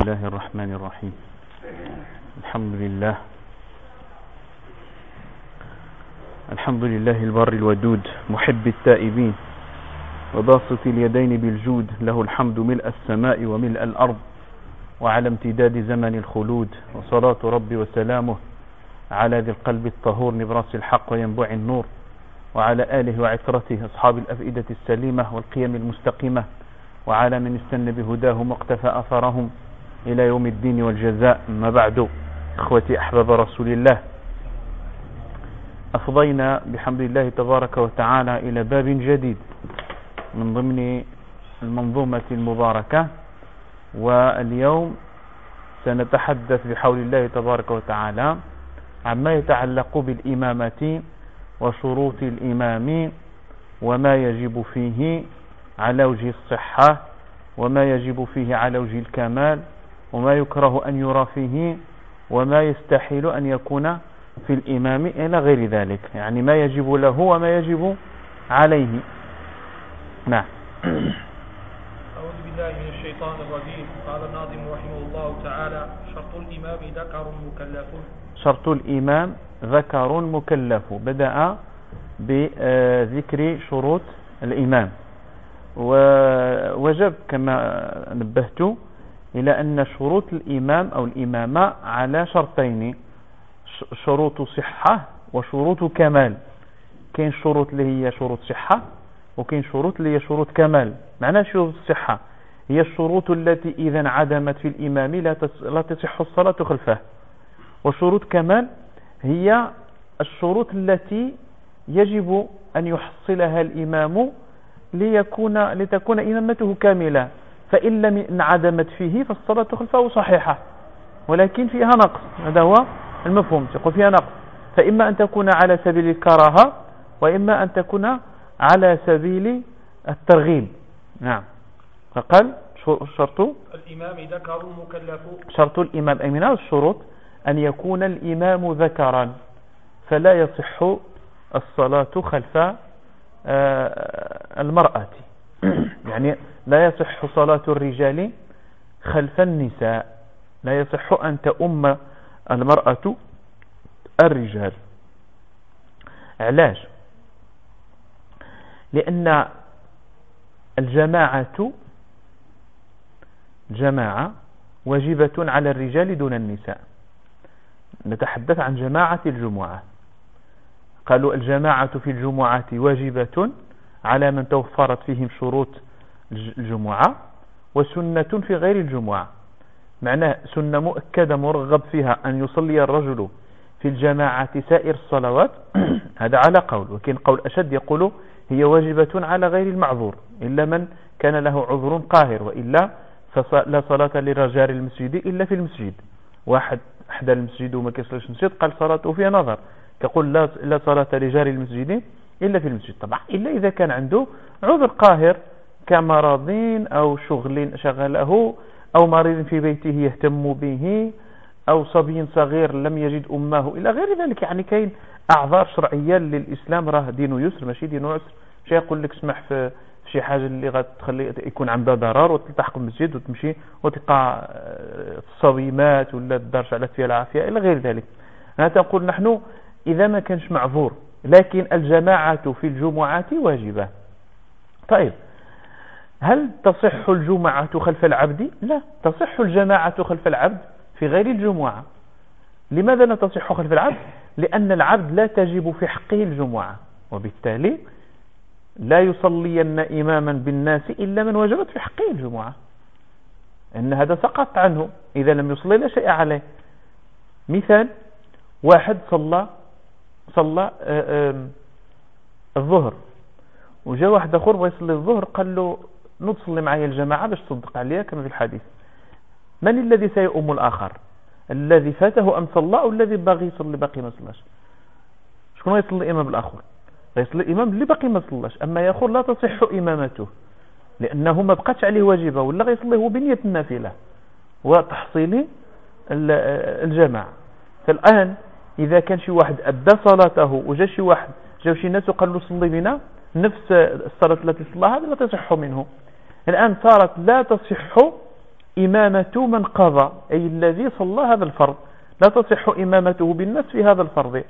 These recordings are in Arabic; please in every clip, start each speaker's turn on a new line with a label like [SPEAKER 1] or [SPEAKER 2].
[SPEAKER 1] الله الرحمن الرحيم الحمد لله الحمد لله البر الودود محب التائبين وباسط اليدين بالجود له الحمد ملء السماء وملء الأرض وعلى امتداد زمن الخلود وصلاة ربي وسلامه على ذي القلب الطهور نبراس الحق وينبوع النور وعلى آله وعترته أصحاب الأفئدة السليمة والقيم المستقيمة وعلى من استنى بهداهم واقتفى أثرهم إلى يوم الدين والجزاء. ما بعد إخوتي أحباب رسول الله أفضينا بحمد الله تبارك وتعالى إلى باب جديد من ضمن المنظومة المباركة. واليوم سنتحدث بحول الله تبارك وتعالى عما يتعلق بالإمامة وشروط الإمام وما يجب فيه على وجه الصحة وما يجب فيه على وجه الكمال. وما يكره أن يرى فيه وما يستحيل أن يكون في الإمام إلى غير ذلك. يعني ما يجب له وما يجب عليه. نعم.
[SPEAKER 2] أعوذ بالله من الشيطان الرجيم. قال الناظم رحمه الله تعالى شرط الإمام ذكر مكلف.
[SPEAKER 1] شرط الإمام ذكر مكلف. بدأ بذكر شروط الإمام. ووجب كما نبهت إلى أن شروط الإمام أو الإمامة على شرطين شروط صحة وشروط كمال. كاين شروط اللي هي شروط صحة وكاين شروط اللي هي شروط كمال. معنى شروط الصحة. هي الشروط التي إذا انعدمت في الإمام لا تصح الصلاة خلفه. وشروط كمال هي الشروط التي يجب أن يحصلها الإمام ليكون لتكون إمامته كاملة. فإن لم انعدمت فيه فالصلاة خلفه صحيحة. ولكن فيها نقص هذا هو المفهوم تقول فيها نقص. فإما أن تكون على سبيل الكراهة وإما أن تكون على سبيل الترغيب. نعم. فقال شرط؟
[SPEAKER 2] الإمام ذكر مكلف
[SPEAKER 1] شرط الإمام أي من الشروط أن يكون الإمام ذكرا. فلا يصح الصلاة خلف آه، المرأة. يعني لا يصح صلاة الرجال خلف النساء. لا يصح أن تؤم المرأة الرجال. علاش؟ لأن الجماعة جماعة واجبة على الرجال دون النساء. نتحدث عن جماعة الجمعة. قالوا الجماعة في الجمعة واجبة على من توفرت فيهم شروط الجمعة وسنة في غير الجمعة. معناه سنة مؤكدة مرغب فيها أن يصلي الرجل في الجماعة سائر الصلوات. هذا على قول وكين قول أشد يقول هي واجبة على غير المعذور إلا من كان له عذر قاهر وإلا فلا صلاة لرجال المسجد إلا في المسجد. واحد أحدى المسجد وما كيصليش المسجد قال صلاته فيها نظر. تقول لا لا صلاة لجار المسجد إلا في المسجد. طبعا إلا إذا كان عنده عذر قاهر كمرض أو شغل شغله أو مريض في بيته يهتم به أو صبي صغير لم يجد أمه إلى غير ذلك. يعني كاين أعذار شرعية للإسلام راه دينه يسر ماشي دينه عسر. شي يقول لك اسمح في شي حاجة اللي غتخلي يكون عندها ضرر وتلتحق المسجد وتمشي وتلقى الصويمات ولا الدرش على فيها العافية إلى غير ذلك. أنا تقول نحن إذا ما كانش معذور لكن الجماعة في الجمعة واجبة. طيب هل تصح الجمعة خلف العبد؟ لا تصح الجماعة خلف العبد في غير الجمعة. لماذا لا تصح خلف العبد؟ لأن العبد لا تجب في حقه الجمعة وبالتالي لا يصلين إماما بالناس إلا من وجبت في حقه الجمعة. إن هذا سقط عنه إذا لم يصلي لا شيء عليه. مثال واحد صلى صلى آه، الظهر وجاء واحد آخر بغى يصلي الظهر قال له نتصلي معي الجماعة باش تصدق عليها كما في الحديث. من الذي سيؤم الآخر؟ الذي فاته أم صلى أو الذي باغي يصلي باقي ما صلاش؟ شكون يصلي إمام الآخر؟ يصلي الإمام اللي باقي ما صلاش. أما يا لا تصح إمامته لأنه ما بقاتش عليه واجبة ولا غيصلي هو بنية النافلة وتحصيل الجماعة. فالآن إذا كان شي واحد أدى صلاته وجا شي واحد جاو شي ناس وقال له صلي بنا نفس الصلاة التي صلاها لا تصح منه. الآن صارت لا تصح إمامة من قضى أي الذي صلى هذا الفرض. لا تصح إمامته بالناس في هذا الفرض.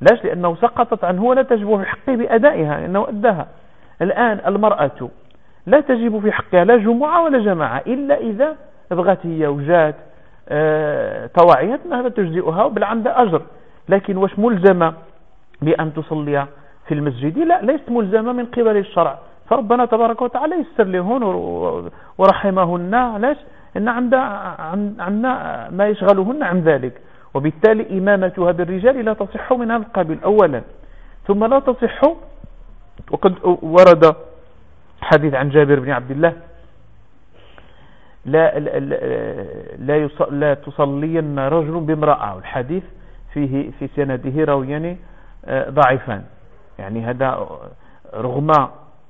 [SPEAKER 1] لاش لأنه سقطت عنه ولا تجب في حقه بأدائها لأنه أداها. الآن المرأة لا تجب في حقها لا جمعة ولا جماعة إلا إذا بغت هي وجات طواعية هذا تجزئها وبالعمد أجر. لكن واش ملزمة بأن تصلي في المسجد؟ لا ليست ملزمة من قبل الشرع. فربنا تبارك وتعالى يسر لهن ورحمهن. علاش إن عندنا ما يشغلهن عن ذلك. وبالتالي إمامتها بالرجال لا تصح من هذا القبيل أولا. ثم لا تصح وقد ورد حديث عن جابر بن عبد الله. لا لا لا, لا تصلين رجل بامرأة. الحديث فيه في سنده راويان آه، ضعيفان. يعني هذا رغم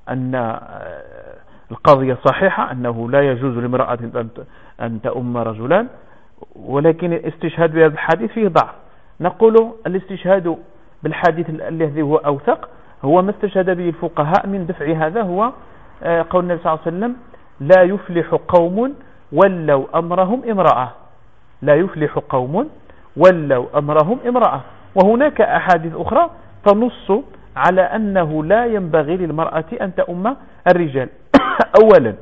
[SPEAKER 1] أن آه، القضية صحيحة أنه لا يجوز لامرأة أن تأم رجلان ولكن الاستشهاد بهذا الحديث فيه ضعف. نقول الاستشهاد بالحديث الذي هو أوثق هو ما استشهد به الفقهاء من دفع هذا هو آه، قول النبي صلى الله عليه وسلم لا يفلح قوم ولوا أمرهم امرأة. لا يفلح قوم ولوا أمرهم امرأة. وهناك أحاديث أخرى تنص على أنه لا ينبغي للمرأة أن تأم الرجال. أولا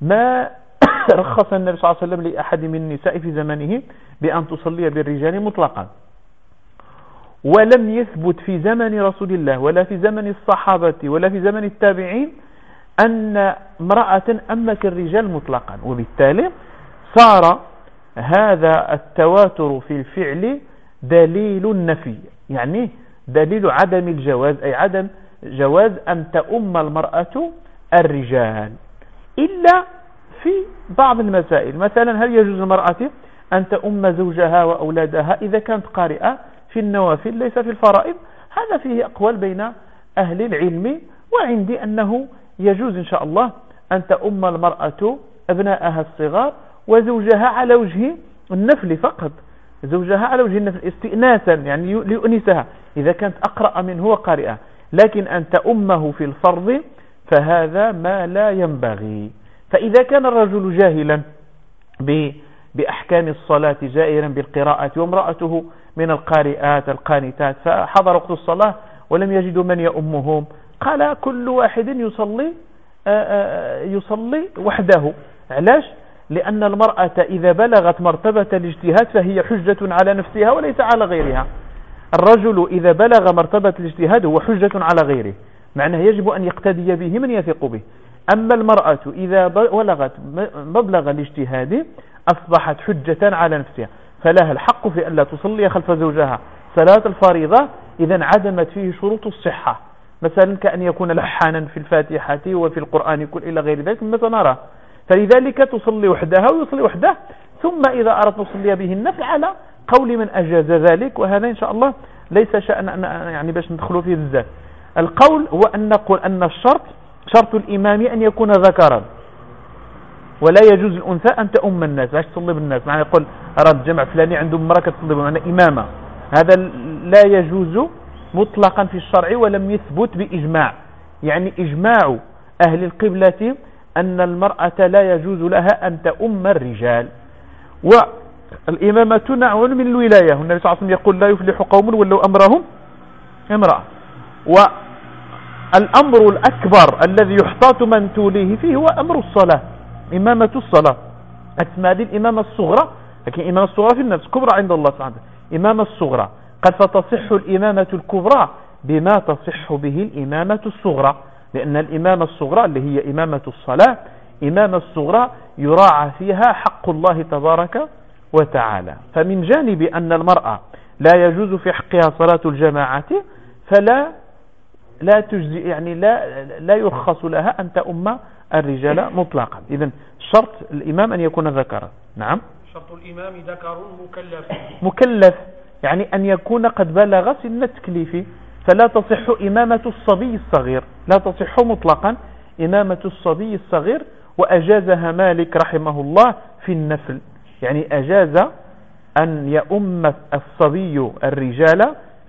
[SPEAKER 1] ما رخص النبي صلى الله عليه وسلم لأحد من النساء في زمنه بأن تصلي بالرجال مطلقا. ولم يثبت في زمن رسول الله ولا في زمن الصحابة ولا في زمن التابعين أن امرأة أمت الرجال مطلقا. وبالتالي صار هذا التواتر في الفعل دليل النفي يعني دليل عدم الجواز أي عدم جواز أن تأم المرأة الرجال. إلا في بعض المسائل. مثلا هل يجوز المرأة أن تأم زوجها وأولادها إذا كانت قارئة في النوافل ليس في الفرائض؟ هذا فيه أقوال بين أهل العلم وعندي أنه يجوز إن شاء الله أن تأم المرأة أبناءها الصغار وزوجها على وجه النفل فقط. زوجها على وجه النفل استئناسا يعني ليؤنسها. إذا كانت أقرأ منه وقارئة لكن أن تأمه في الفرض فهذا ما لا ينبغي. فإذا كان الرجل جاهلا بأحكام الصلاة جائرا بالقراءة وامرأته من القارئات القانتات فحضر وقت الصلاة ولم يجدوا من يأمهم قال كل واحد يصلي يصلي وحده. علاش؟ لأن المرأة إذا بلغت مرتبة الاجتهاد فهي حجة على نفسها وليس على غيرها. الرجل إذا بلغ مرتبة الاجتهاد هو حجة على غيره. معناه يجب أن يقتدي به من يثق به. أما المرأة إذا بلغت مبلغ الاجتهاد أصبحت حجة على نفسها. فلها الحق في أن لا تصلي خلف زوجها. صلاة الفريضة إذا عدمت فيه شروط الصحة. مثلا كأن يكون لحانا في الفاتحة وفي القرآن كل إلى غير ذلك مما سنرى. فلذلك تصلي وحدها ويصلي وحده ثم إذا أردت تصلي به النفل على قول من أجاز ذلك وهذا إن شاء الله ليس شأن يعني باش ندخلوا فيه بزاف. القول هو أن نقول أن الشرط شرط الإمام أن يكون ذكرا. ولا يجوز الأنثى أن تأم الناس باش تصلي بالناس. معنى يقول أراد جمع فلاني عنده مرأة تصلي معنى إمامة. هذا لا يجوز مطلقا في الشرع ولم يثبت بإجماع. يعني إجماع أهل القبلة أن المرأة لا يجوز لها أن تأم الرجال. والإمامة نوع من الولاية. النبي صلى الله عليه وسلم يقول لا يفلح قوم ولو أمرهم امرأة. والأمر الأكبر الذي يحتاط من توليه فيه هو أمر الصلاة إمامة الصلاة. اسمها هذه الإمامة الصغرى لكن إمامة الصغرى في النفس كبرى عند الله سبحانه إمامة الصغرى قد فتصح الإمامة الكبرى بما تصح به الإمامة الصغرى. لأن الإمامة الصغرى اللي هي إمامة الصلاة إمامة الصغرى يراعى فيها حق الله تبارك وتعالى. فمن جانب أن المرأة لا يجوز في حقها صلاة الجماعة فلا لا تجزي يعني لا لا يرخص لها أن تؤم الرجال مطلقا. إذا شرط الإمام أن يكون ذكرا. نعم.
[SPEAKER 2] شرط الإمام ذكر مكلف.
[SPEAKER 1] مكلف يعني أن يكون قد بلغ سن التكليف فلا تصح إمامة الصبي الصغير. لا تصح مطلقا إمامة الصبي الصغير وأجازها مالك رحمه الله في النفل. يعني أجاز أن يؤم الصبي الرجال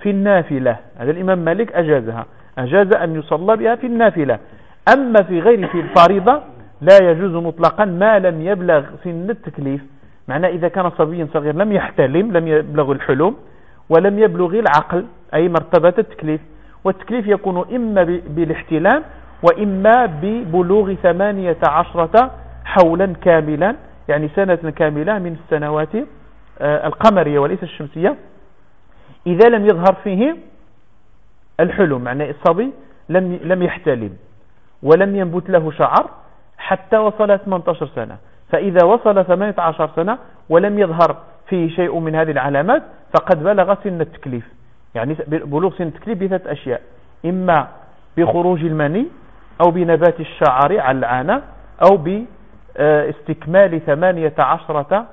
[SPEAKER 1] في النافلة. هذا الإمام مالك أجازها. أجاز أن يصلى بها في النافلة. أما في غير في الفريضة لا يجوز مطلقا ما لم يبلغ سن التكليف. معناه إذا كان صبيا صغير لم يحتلم لم يبلغ الحلم ولم يبلغ العقل. أي مرتبة التكليف والتكليف يكون إما بالاحتلام وإما ببلوغ ثمانية عشرة حولا كاملا يعني سنة كاملة من السنوات آه، القمرية وليس الشمسية. إذا لم يظهر فيه الحلم معنى الصبي لم لم يحتلم ولم ينبت له شعر حتى وصل 18 سنة. فإذا وصل 18 سنة ولم يظهر فيه شيء من هذه العلامات فقد بلغ سن التكليف. يعني بلوغ سن التكليف بثلاث أشياء. إما بخروج المني أو بنبات الشعر على العانة أو باستكمال ثمانية عشرة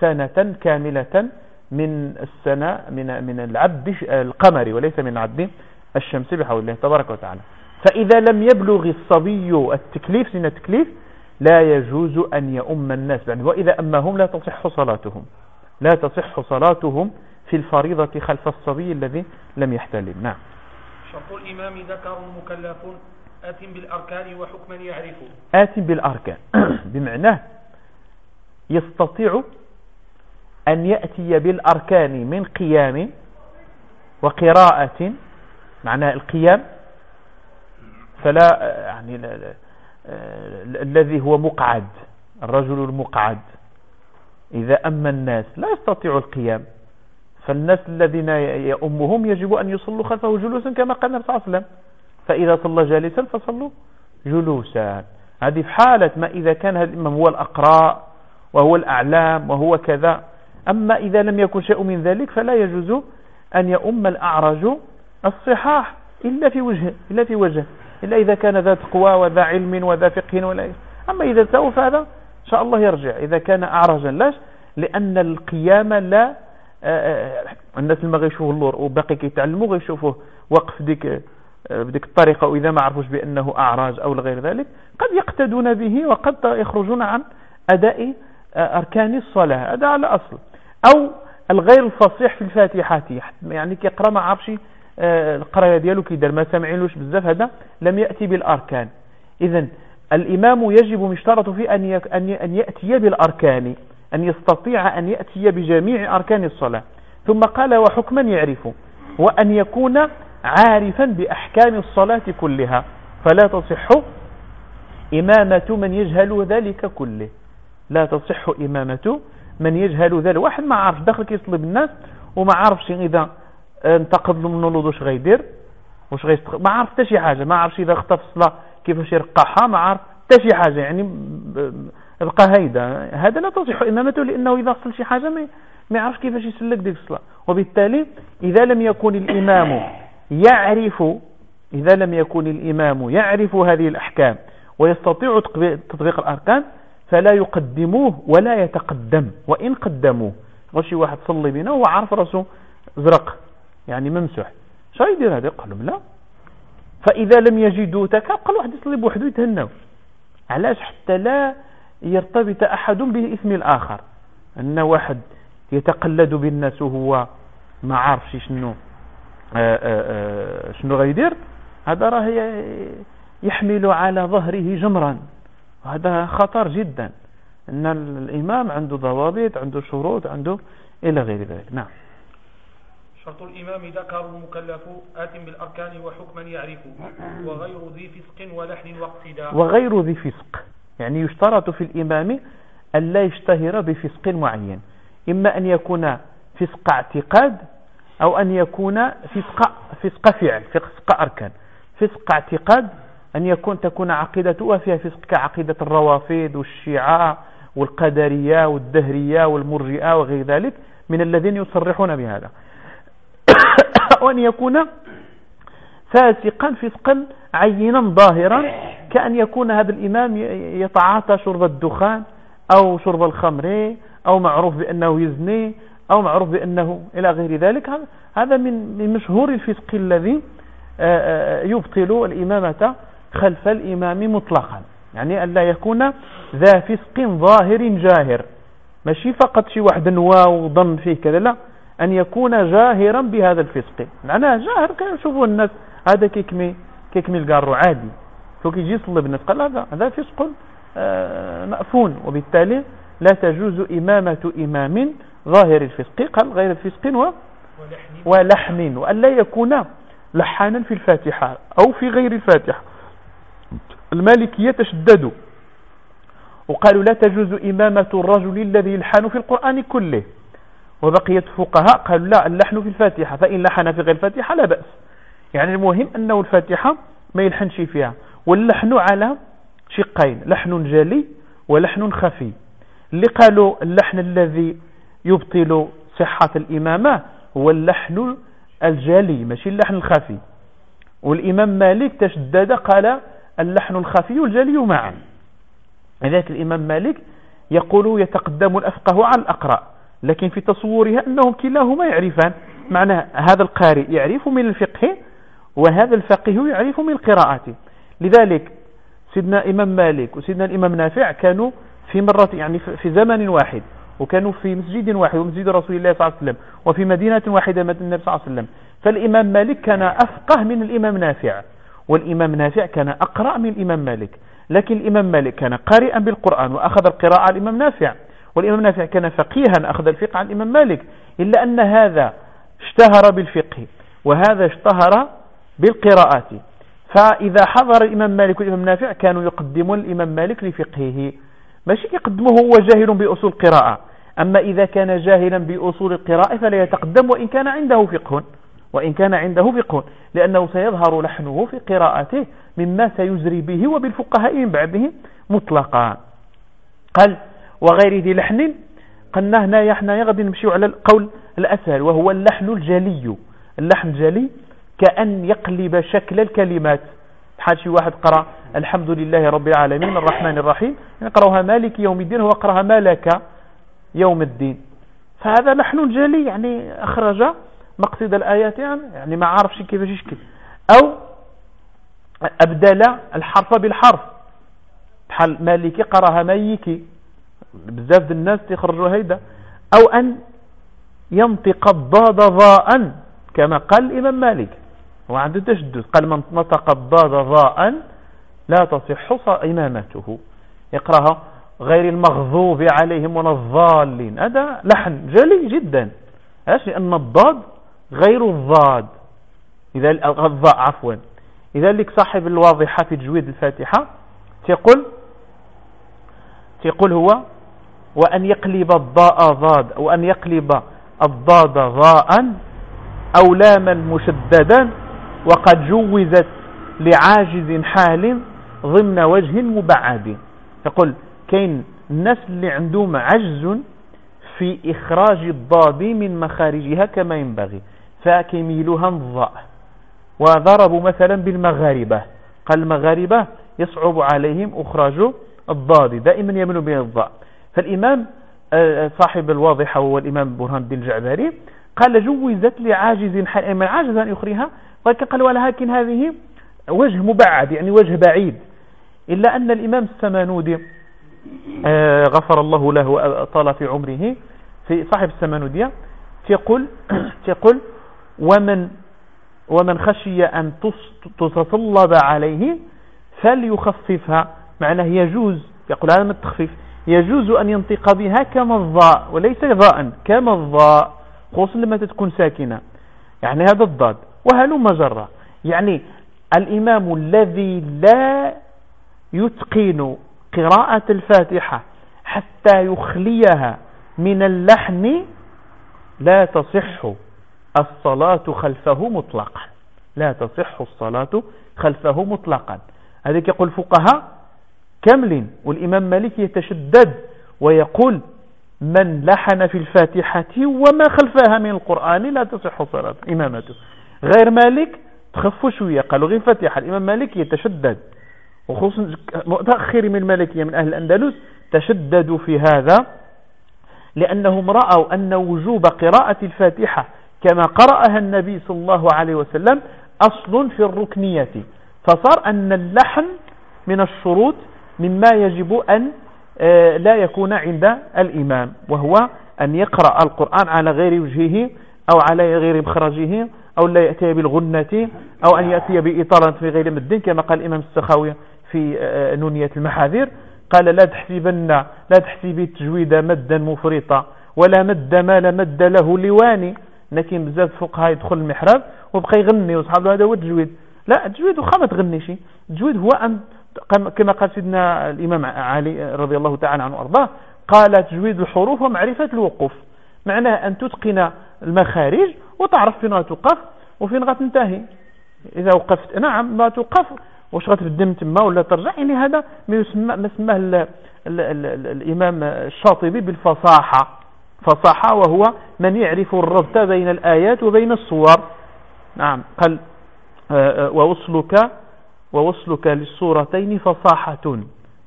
[SPEAKER 1] سنة كاملة من السنة من من العبد القمري وليس من العبد الشمسي بحول الله تبارك وتعالى. فإذا لم يبلغ الصبي التكليف سن التكليف لا يجوز أن يؤم الناس. يعني وإذا أمهم لا تصح صلاتهم. لا تصح صلاتهم في الفريضة خلف الصبي الذي لم يحتلم. نعم.
[SPEAKER 2] شرط الإمام ذكر مكلف آت بالأركان وحكما يعرف
[SPEAKER 1] آت بالأركان. بمعنى يستطيع أن يأتي بالأركان من قيام وقراءة معنى القيام فلا يعني الذي هو مقعد الرجل المقعد. إذا أما الناس لا يستطيع القيام. فالناس الذين يأمهم يجب أن يصلوا خلفه جلوسا كما قال النبي صلى الله عليه وسلم. فإذا صلى جالسا فصلوا جلوسا. هذه في حالة ما إذا كان هذا الإمام هو الأقراء وهو الأعلام وهو كذا. أما إذا لم يكن شيء من ذلك فلا يجوز أن يؤم الأعرج الصحاح إلا في وجه إلا في وجه. إلا إذا كان ذا تقوى وذا علم وذا فقه ولا أما إذا سوى فهذا إن شاء الله يرجع. إذا كان أعرجا لاش؟ لأن القيام لا الناس اللي ما غيشوفوا اللور وباقي كيتعلموا غيشوفوه وقف ديك بديك الطريقة وإذا ما عرفوش بأنه أعراج أو غير ذلك قد يقتدون به وقد يخرجون عن أداء أركان الصلاة. هذا على أصل. أو الغير الفصيح في الفاتحة يعني كيقرا ما عرفش القراية ديالو كيدار ما سامعينوش بزاف. هذا لم يأتي بالأركان. إذا الإمام يجب مشترط فيه أن أن يأتي بالأركان. أن يستطيع أن يأتي بجميع أركان الصلاة. ثم قال وحكما يعرف وأن يكون عارفا بأحكام الصلاة كلها. فلا تصح إمامة من يجهل ذلك كله. لا تصح إمامة من يجهل ذلك. واحد ما عارف داخل كيصلي بالناس وما عارفش إذا انتقد له منه واش غيدير واش غيست ما عارف حتى شي حاجة. ما عارفش إذا خطف الصلاه كيفاش يرقعها ما عارف حتى شي حاجة. يعني بقى هيدا. هذا لا تصح امامته لأنه إذا وصل شي حاجة ما يعرفش كيفاش يسلك ديك الصلاة. وبالتالي إذا لم يكن الإمام يعرف إذا لم يكن الإمام يعرف هذه الأحكام ويستطيع تطبيق الأركان فلا يقدموه ولا يتقدم. وإن قدموه وشي واحد صلي بنا وهو عارف راسه زرق يعني ممسح شو يدير هذا؟ قال لهم لا. فإذا لم يجدوا تكا قال واحد يصلي بوحده يتهنوا علاش؟ حتى لا يرتبط أحد باسم الآخر. أن واحد يتقلد بالناس وهو ما عارفش شنو آه، آه، آه، شنو غيدير هذا راه يحمل على ظهره جمرا. هذا خطر جدا. أن الإمام عنده ضوابط عنده شروط عنده إلى غير ذلك. نعم.
[SPEAKER 2] شرط الإمام ذكر المكلف آت بالأركان وحكما يعرف وغير ذي فسق ولحن واقتداء.
[SPEAKER 1] وغير ذي فسق. يعني يشترط في الإمام أن لا يشتهر بفسق معين. إما أن يكون فسق اعتقاد أو أن يكون فسق, فسق فعل فسق أركان. فسق اعتقاد أن يكون تكون عقيدته فيها فسق كعقيدة الروافد والشيعة والقدرية والدهرية والمرجئة وغير ذلك من الذين يصرحون بهذا. وأن يكون فاسقا فسقا عينا ظاهرا كأن يكون هذا الإمام يتعاطى شرب الدخان أو شرب الخمر أو معروف بأنه يزني أو معروف بأنه إلى غير ذلك. هذا من مشهور الفسق الذي يبطل الإمامة خلف الإمام مطلقا. يعني أن لا يكون ذا فسق ظاهر جاهر. ماشي؟ فقط شي واحد نوى وظن فيه كذا لا. أن يكون جاهرا بهذا الفسق. معناه جاهر كيشوفوا الناس؟ هذا كيكمي. كيكمي القارو عادي. فوق يجي يصلي بالناس قال هذا هذا فسق آه، مأفون. وبالتالي لا تجوز إمامة إمام ظاهر الفسق قال غير الفسق و ولحن وأن لا يكون لحانا في الفاتحة أو في غير الفاتحة. المالكية تشددوا وقالوا لا تجوز إمامة الرجل الذي يلحن في القرآن كله. وبقية فقهاء قالوا لا اللحن في الفاتحة فإن لحن في غير الفاتحة لا بأس. يعني المهم أنه الفاتحة ما يلحنش فيها واللحن على شقين لحن جلي ولحن خفي. اللي قالوا اللحن الذي يبطل صحة الإمامة هو اللحن الجلي ماشي اللحن الخفي. والإمام مالك تشدد قال اللحن الخفي والجلي معا. لذلك الإمام مالك يقول يتقدم الأفقه على الأقرأ لكن في تصورها أنهم كلاهما يعرفان معنى هذا القارئ يعرف من الفقه وهذا الفقيه يعرف من القراءات لذلك سيدنا إمام مالك وسيدنا الإمام نافع كانوا في مرة يعني في زمن واحد وكانوا في مسجد واحد ومسجد رسول الله صلى الله عليه وسلم وفي مدينة واحدة مدينة النبي صلى الله عليه وسلم. فالإمام مالك كان أفقه من الإمام نافع والإمام نافع كان أقرأ من الإمام مالك لكن الإمام مالك كان قارئا بالقرآن وأخذ القراءة على الإمام نافع والإمام نافع كان فقيها أخذ الفقه عن الإمام مالك إلا أن هذا اشتهر بالفقه وهذا اشتهر بالقراءات. فإذا حضر الإمام مالك والإمام نافع كانوا يقدمون الإمام مالك لفقهه. ماشي يقدمه هو جاهل بأصول القراءة. أما إذا كان جاهلا بأصول القراءة فلا يتقدم وإن كان عنده فقه. وإن كان عنده فقه. لأنه سيظهر لحنه في قراءته مما سيزري به وبالفقهاء من بعده مطلقا. قال وغير ذي لحن قلنا هنا إحنا غادي نمشيو على القول الأسهل وهو اللحن الجلي. اللحن الجلي كأن يقلب شكل الكلمات. بحال شي واحد قرأ الحمد لله رب العالمين الرحمن الرحيم. يقرأها مالك يوم الدين هو قرأها مالك يوم الدين. فهذا لحن جلي يعني أخرج مقصد الآيات يعني, يعني ما عارفش كيفاش يشكل. أو أبدل الحرف بالحرف. بحال مالكي قرأها ميكي بزاف الناس تخرجوا هيدا. أو أن ينطق الضاد ضاء كما قال الإمام مالك. هو عنده تشدد قال من نطق الضاد ضاء لا تصح إمامته يقرأها غير المغضوب عليهم ولا الضالين. هذا لحن جلي جدا. لأن الضاد غير الضاد. إذا الضاء عفوا. لذلك صاحب الواضحة في تجويد الفاتحة تقول تقول هو وأن يقلب الضاء ضاد وأن يقلب الضاد ضاء أو لاما مشددا وقد جوزت لعاجز حال ضمن وجه مبعد. يقول كاين الناس اللي عندهم عجز في إخراج الضاد من مخارجها كما ينبغي فكيميلها الضاء وضربوا مثلا بالمغاربة. قال المغاربة يصعب عليهم إخراج الضاد دائما يمنوا بين الضاء. فالإمام آه، صاحب الواضحة هو الإمام برهان الدين الجعبري قال جوزت لعاجز من عاجز أن يخريها قال ولكن هذه وجه مبعد يعني وجه بعيد. إلا أن الإمام السمانودي آه، غفر الله له وطال في عمره في صاحب السمانودية يقول يقول ومن ومن خشي أن تتصلب عليه فليخففها. معناه يجوز يقول هذا من التخفيف يجوز أن ينطق بها كما الضاء وليس ضاء كما الضاء خصوصا لما تكون ساكنة. يعني هذا الضاد. وهل مجرة. يعني الإمام الذي لا يتقن قراءة الفاتحة حتى يخليها من اللحن لا تصح الصلاة خلفه مطلقا. لا تصح الصلاة خلفه مطلقا. هذا يقول فقهاء كاملين والإمام مالك يتشدد ويقول من لحن في الفاتحة وما خلفها من القرآن لا تصح صلاة إمامته. غير مالك تخفوا شوية. قالوا غير فاتحة. الإمام مالك يتشدد. وخصوصا متأخر من المالكية من أهل الأندلس تشددوا في هذا لأنهم رأوا أن وجوب قراءة الفاتحة كما قرأها النبي صلى الله عليه وسلم أصل في الركنية. فصار أن اللحن من الشروط مما يجب أن آه، لا يكون عند الإمام وهو أن يقرأ القرآن على غير وجهه أو على غير مخرجه أو لا يأتي بالغنة أو أن يأتي بإطالة في غير مد كما قال الإمام السخاوي في آه، نونية المحاذير. قال لا تحسبن لا تحسبي التجويد مدا مفرطا ولا مد ما لا مد له لواني لكن بزاف فقهاء يدخل المحراب وبقى يغني وصحاب هذا هو التجويد. لا التجويد وخا ما تغنيش. التجويد هو أن كما قال سيدنا الإمام علي رضي الله تعالى عنه وأرضاه قال تجويد الحروف ومعرفة الوقوف. معناه أن تتقن المخارج وتعرف فين غتوقف وفين غتنتهي إذا وقفت نعم ما توقف. واش غتردم تما ولا ترجع؟ يعني هذا ما يسمى ما سماه الإمام الشاطبي بالفصاحة. فصاحة وهو من يعرف الربط بين الآيات وبين الصور. نعم قال آه، آه، ووصلك ووصلك للصورتين فصاحة.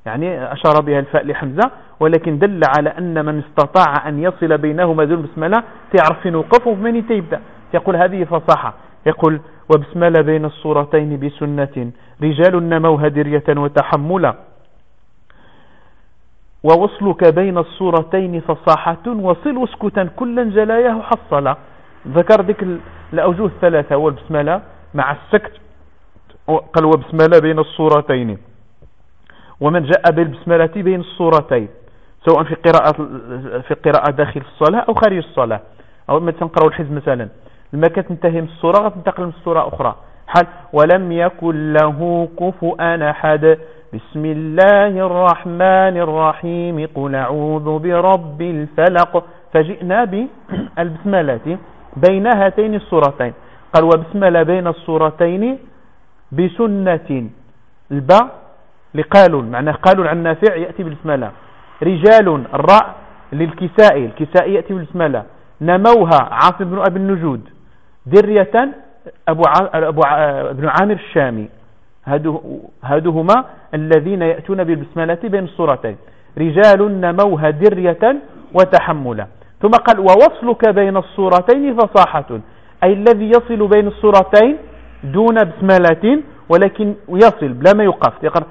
[SPEAKER 1] يعني أشار بها الفاء لحمزة ولكن دل على أن من استطاع أن يصل بينهما ذو البسملة تعرف فين وقف من تيبدأ يقول هذه فصاحة. يقول وبسملة بين الصورتين بسنة. رجال نموها درية وتحملا. ووصلك بين الصورتين فصاحة وصل وسكتا كلا جلاياه حصلا ذكر ذيك الأوجه الثلاثة والبسملة مع السكت. قال وبسملة بين الصورتين. ومن جاء بالبسملة بين الصورتين. سواء في قراءة في قراءة داخل الصلاة أو خارج الصلاة. أو ما تنقرأ الحزب مثلا. لما كتنتهي من الصورة غتنتقل من الصورة أخرى. حال ولم يكن له كفؤا أحد. بسم الله الرحمن الرحيم. قل أعوذ برب الفلق. فجئنا بالبسملة بين هاتين الصورتين. قال وبسملة بين الصورتين بسنة. الباء لقالون معناه قالون عن نافع يأتي بالبسملة. رجال الراء للكسائي الكسائي يأتي بالبسملة نموها عاصم بن أبي النجود درية أبو, أبو ابن عامر الشامي. هادهما الذين يأتون بالبسملة بين الصورتين رجال نموها درية وتحملا. ثم قال ووصلك بين الصورتين فصاحة. أي الذي يصل بين الصورتين دون بسملة ولكن يصل بلا ما يقف. يقرأ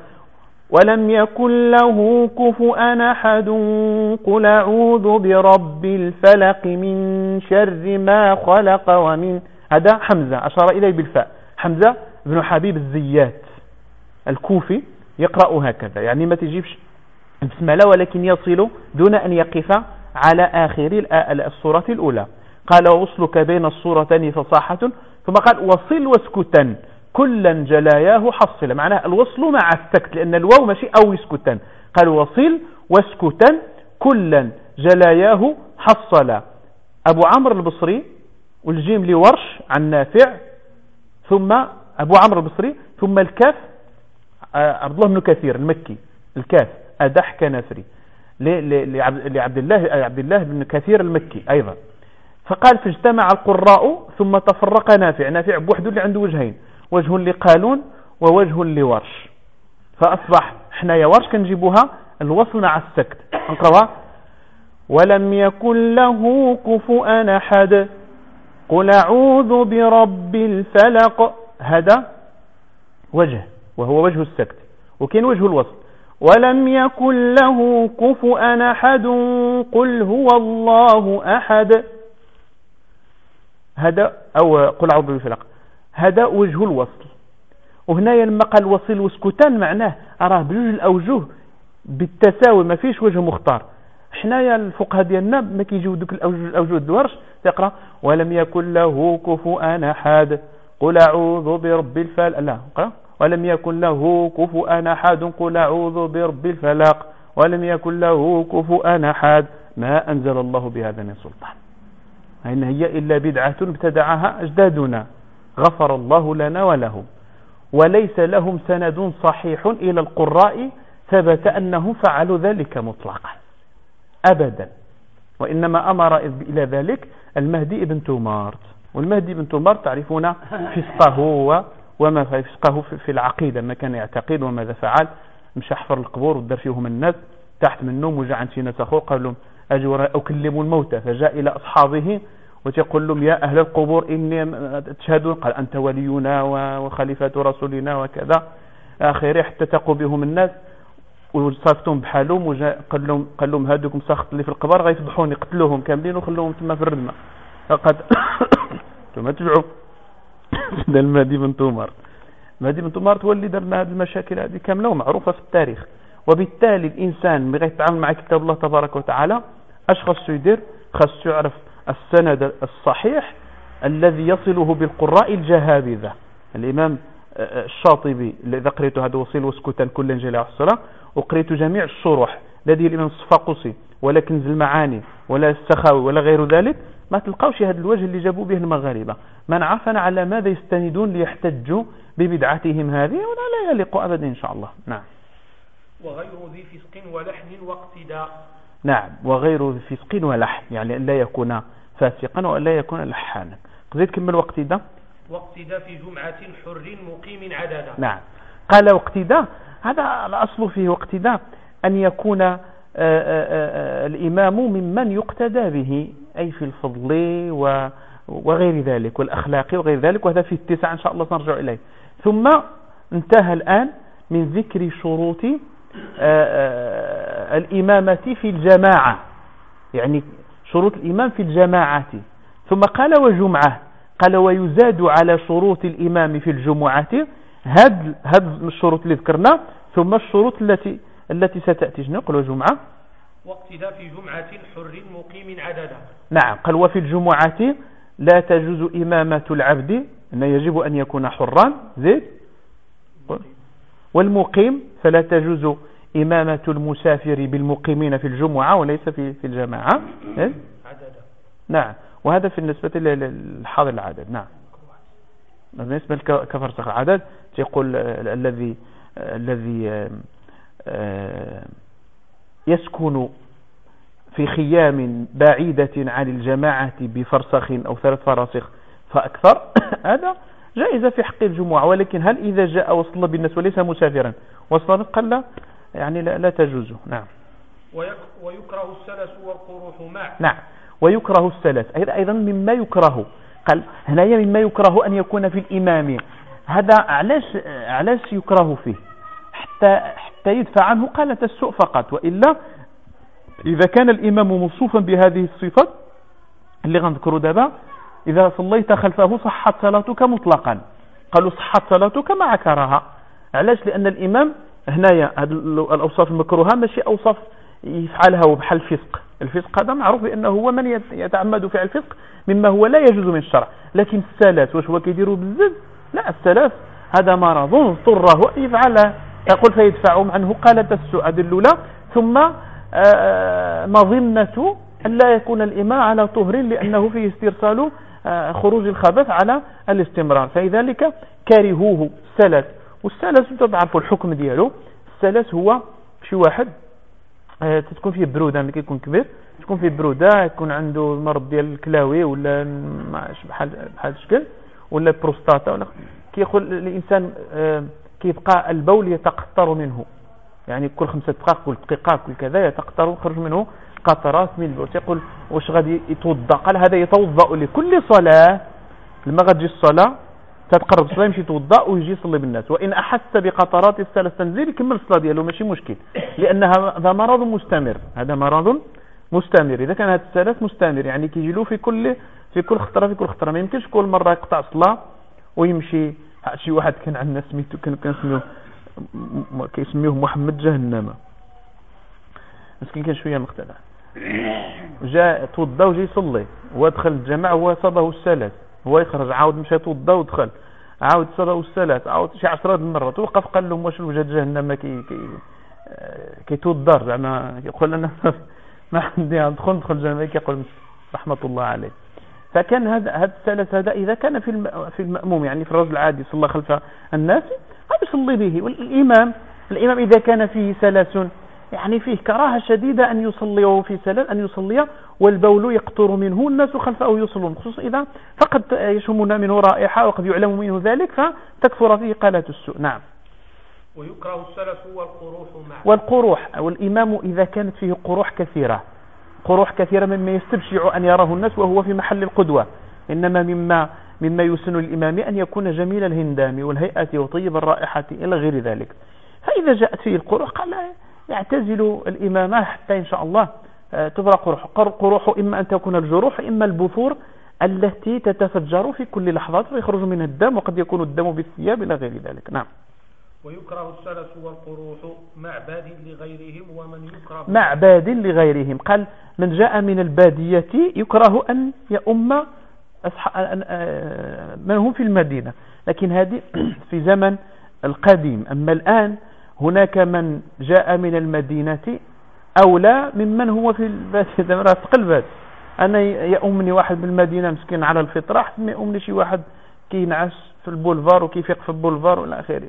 [SPEAKER 1] ولم يكن له كفؤا أحد قل أعوذ برب الفلق من شر ما خلق ومن هذا حمزة أشار إليه بالفاء. حمزة بن حبيب الزيات الكوفي يقرأ هكذا يعني ما تجيبش بسملة ولكن يصل دون أن يقف على آخر الصورة الأولى. قال وصلك بين الصورتين فصاحة. ثم قال وصل واسكتا. كلا جلاياه حصل معناه الوصل مع السكت لأن الواو ماشي أو يسكتا قال وصل واسكتا كلا جلاياه حصل أبو عمرو البصري والجيم لورش عن نافع ثم أبو عمرو البصري ثم الكاف آه، عبد الله بن كثير المكي الكاف أدح كنافري لعبد الله عبد الله بن كثير المكي أيضا. فقال فاجتمع القراء ثم تفرق نافع. نافع بوحده اللي عنده وجهين. وجه لقالون ووجه لورش. فأصبح إحنا يا ورش كنجيبوها الوصل مع السكت. نقراها ولم يكن له كفؤا أحد. قل أعوذ برب الفلق. هذا وجه وهو وجه السكت. وكين وجه الوصل؟ ولم يكن له كفؤا أحد. قل هو الله أحد. هذا أو قل أعوذ برب الفلق. هذا وجه الوصل. وهنا لما قال وسكتان معناه أراه بجوج الأوجه بالتساوي ما فيش وجه مختار. حنايا الفقهاء ديالنا ما كيجيو دوك الأوجه الدورش تقرأ ولم يكن له كفوا أحد. قل أعوذ برب الفلق. لا قرأ. ولم يكن له كفوا أحد. قل أعوذ برب الفلق. ولم يكن له كفوا أحد. ما أنزل الله بهذا من سلطان. ان هي إلا بدعة ابتدعها أجدادنا. غفر الله لنا ولهم. وليس لهم سند صحيح إلى القراء ثبت أنهم فعلوا ذلك مطلقا. أبدا. وإنما أمر إلى ذلك المهدي ابن تومارت والمهدي ابن تومارت تعرفون فسقه وما فسقه في العقيدة ما كان يعتقد وماذا فعل. مشى حفر القبور ودار فيهم الناس تحت منهم وجاء عند شي ناس اخر قال لهم اكلموا الموتى. فجاء إلى أصحابه وتقول لهم يا أهل القبور إني تشهدون. قال أنت ولينا وخليفة رسولنا وكذا. اخره حتى تقوا بهم الناس. وصافتهم بحالهم وجا قال لهم قال لهم هذوك ساخط اللي في القبر غيفضحوني قتلوهم كاملين وخلوهم تما في الردمة. فقد ثم تبعوا سيدنا المهدي بن تومر. المهدي بن تومر هو اللي دار لنا هذه المشاكل هذه كاملة ومعروفة في التاريخ. وبالتالي الإنسان بغير يتعامل مع كتاب الله تبارك وتعالى اش خاصو يدير خاصو يعرف السند الصحيح الذي يصله بالقراء الجهابذة. الإمام آه، آه، الشاطبي إذا قريت هذا وصيل وسكوتا كل جل الصلاة وقريت جميع الشروح الذي الإمام الصفاقسي ولا كنز المعاني ولا السخاوي ولا غير ذلك ما تلقاوش هذا الوجه اللي جابوا به المغاربة. من عرفنا على ماذا يستندون ليحتجوا ببدعتهم هذه؟ ولا لا يليق أبدا إن شاء الله. نعم.
[SPEAKER 2] وغير ذي فسق ولحن واقتداء.
[SPEAKER 1] نعم وغير ذي فسق ولحن يعني لا يكون فاسقا وأن لا يكون لحانا قضيت كمل واقتداء
[SPEAKER 2] واقتداء في جمعة حر مقيم عددا.
[SPEAKER 1] نعم. قال واقتداء هذا الأصل فيه واقتداء أن يكون آآ آه، آآ آه، آه، الإمام ممن يقتدى به أي في الفضل وغير ذلك والأخلاق وغير ذلك وهذا في التسعة إن شاء الله سنرجع إليه. ثم انتهى الآن من ذكر شروط الإمامة في الجماعة. يعني شروط الإمام في الجماعة. ثم قال وجمعة. قال ويزاد على شروط الإمام في الجمعة. هذا هاد الشروط اللي ذكرنا. ثم الشروط التي التي ستأتي. شنو قال وجمعة؟
[SPEAKER 2] واقتداء في جمعة حر مقيم عددا.
[SPEAKER 1] نعم. قال وفي الجمعة لا تجوز إمامة العبد. إن يجب أن يكون حرا. زيد؟ والمقيم فلا تجوز إمامة المسافر بالمقيمين في الجمعة وليس في في الجماعة.
[SPEAKER 2] عددا
[SPEAKER 1] نعم. وهذا في النسبة للحاضر العدد. نعم. بالنسبة لكفرسخ العدد يقول الذي الذي يسكن في خيام بعيدة عن الجماعة بفرسخ أو ثلاث فراسخ فأكثر هذا جائزة في حق الجمعة. ولكن هل إذا جاء وصل بالناس وليس مسافرا وصل قال يعني لا, لا تجوز نعم.
[SPEAKER 2] ويكره السلس والقروح معا
[SPEAKER 1] نعم. ويكره السلس. أيضا مما يكره. قال هنايا مما يكره أن يكون في الإمام. هذا علاش علاش يكره فيه؟ حتى حتى يدفع عنه قالة السوء فقط. وإلا إذا كان الإمام موصوفا بهذه الصفات اللي غنذكروا دابا إذا صليت خلفه صحت صلاتك مطلقا. قالوا صحت صلاتك مع كراهة علاش؟ لأن الإمام هنايا الأوصاف المكروهة ماشي أوصاف يفعلها بحال الفسق. الفسق هذا معروف بأنه هو من يتعمد فعل الفسق مما هو لا يجوز من الشرع. لكن السلف واش هو كيديروا بزاف لا السلف هذا مرض اضطره يفعل يقول فيدفع عنه قالت السوء الأولى ثم آه، مظنة أن لا يكون الإمام على طهر لأنه فيه استرسال آه، خروج الخبث على الاستمرار. فلذلك كرهوه السلس والسلس أنتم تعرفوا الحكم ديالو السلس هو شي واحد آه، تكون فيه برودة ملي كيكون كبير تكون فيه برودة يكون عنده المرض ديال الكلاوي ولا بحال بحال الشكل ولا بروستاتا ولا كيقول الإنسان آه، كيبقى البول يتقطر منه. يعني كل خمسة دقائق كل دقيقة كل كذا يتقطر ويخرج منه قطرات من البول. يقول واش غادي يتوضأ؟ قال هذا يتوضأ لكل صلاة لما غتجي الصلاة تتقرب الصلاة يمشي يتوضأ ويجي يصلي بالناس. وإن أحس بقطرات الثلاث تنزيل يكمل الصلاة ديالو ماشي مشكل. لأن هذا مرض مستمر. هذا مرض مستمر. إذا كان هذا الثلاث مستمر يعني كيجي له في كل في كل خطرة في كل خطرة. ما يمكنش كل مرة يقطع صلاة ويمشي. شي واحد كان عندنا سميتو كان كنسميوه كيسميوه محمد جهنم. مسكين كان شوية مختلف جاء توضأ وجا يصلي. ودخل الجماعة هو صابه الثلاث هو يخرج عاود مشى توضا ودخل. عاود صلاه والثلاث عاود شي 10 المرات وقف قال لهم واش الوجه جهنم كي كي كيتوضر. زعما يقول أنا ما عندي ندخل ندخل جهنم كيقول رحمة الله عليه. فكان هذا هذا الثلاث هذا إذا كان في في المأموم يعني في الرجل العادي صلى خلف الناس يصلي به. والامام الإمام إذا كان فيه سلس يعني فيه كراهة شديدة أن يصلي في سلال أن يصلي والبول يقطر منه الناس خلفه يصلون. خصوصا إذا فقد يشمنا منه رائحة وقد يعلم منه ذلك فتكثر فيه قالة السوء. نعم.
[SPEAKER 2] ويكره السلف والقروح معه.
[SPEAKER 1] والقروح. والإمام إذا كانت فيه قروح كثيرة قروح كثيرة مما يستبشع أن يراه الناس وهو في محل القدوة. إنما مما مما يسن الإمام أن يكون جميل الهندام والهيئة وطيب الرائحة إلى غير ذلك. فإذا جاءت فيه القروح قال يعتزل الإمامة حتى إن شاء الله آه، تبرق قروح قروح إما أن تكون الجروح إما البثور التي تتفجر في كل لحظة ويخرج منها الدم وقد يكون الدم بالثياب إلى غير ذلك. نعم.
[SPEAKER 2] ويكره السلس والقروح معباد لغيرهم ومن يكره
[SPEAKER 1] معباد لغيرهم. قال من جاء من البادية يكره أن يؤم من هم في المدينة. لكن هذه في زمن القديم. أما الآن هناك من جاء من المدينة أولى ممن هو في البادية تقلبات أنا يؤمني واحد بالمدينة مسكين على الفطرة حتى ما يؤمني شي واحد كي ينعس في البولفار وكيف يقف في البولفار والى آخره.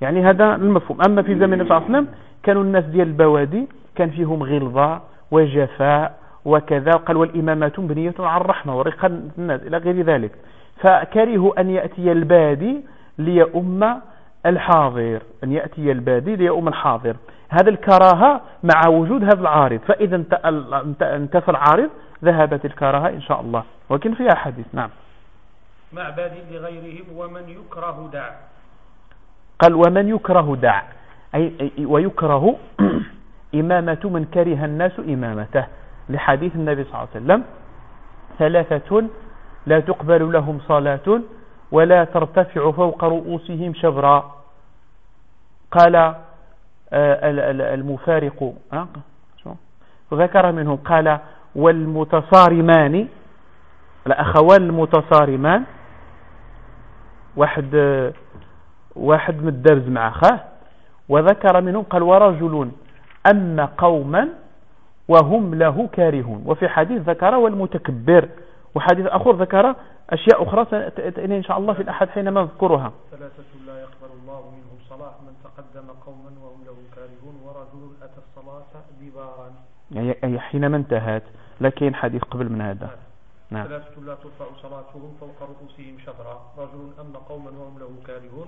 [SPEAKER 1] يعني هذا المفهوم. أما في زمن صلى الله عليه وسلم كانوا الناس ديال البوادي كان فيهم غلظة وجفاء وكذا قال والإمامات بنية على الرحمة ورقا الناس إلى غير ذلك. فكرهوا أن يأتي البادي ليؤم الحاضر أن يأتي البادي ليؤم الحاضر. هذا الكراهة مع وجود هذا العارض. فإذا انتفى العارض ذهبت الكراهة إن شاء الله. ولكن فيها حديث نعم.
[SPEAKER 2] مع باد لغيرهم ومن يكره دع.
[SPEAKER 1] قال ومن يكره دع. أي ويكره إمامة من كره الناس إمامته. لحديث النبي صلى الله عليه وسلم ثلاثة لا تقبل لهم صلاة ولا ترتفع فوق رؤوسهم شبرا. قال آه، المفارق ذكر منهم قال والمتصارمان الأخوان المتصارمان واحد واحد من الدرز مع أخاه. وذكر منهم قال ورجل أن قوما وهم له كارهون. وفي حديث ذكر والمتكبر وحديث أخر ذكر أشياء أخرى سأتينا إن شاء الله في الأحد حينما نذكرها
[SPEAKER 2] ثلاثة لا يقبل الله منهم صلاة من تقدم قوما وهم له كارهون ورجل أتى الصلاة دبارا
[SPEAKER 1] يعني حينما انتهت لكن حديث قبل من هذا؟
[SPEAKER 2] نعم. ثلاثة لا ترفع صلاتهم فوق رؤوسهم شطرا. رجل أن قوما وهم له كارهون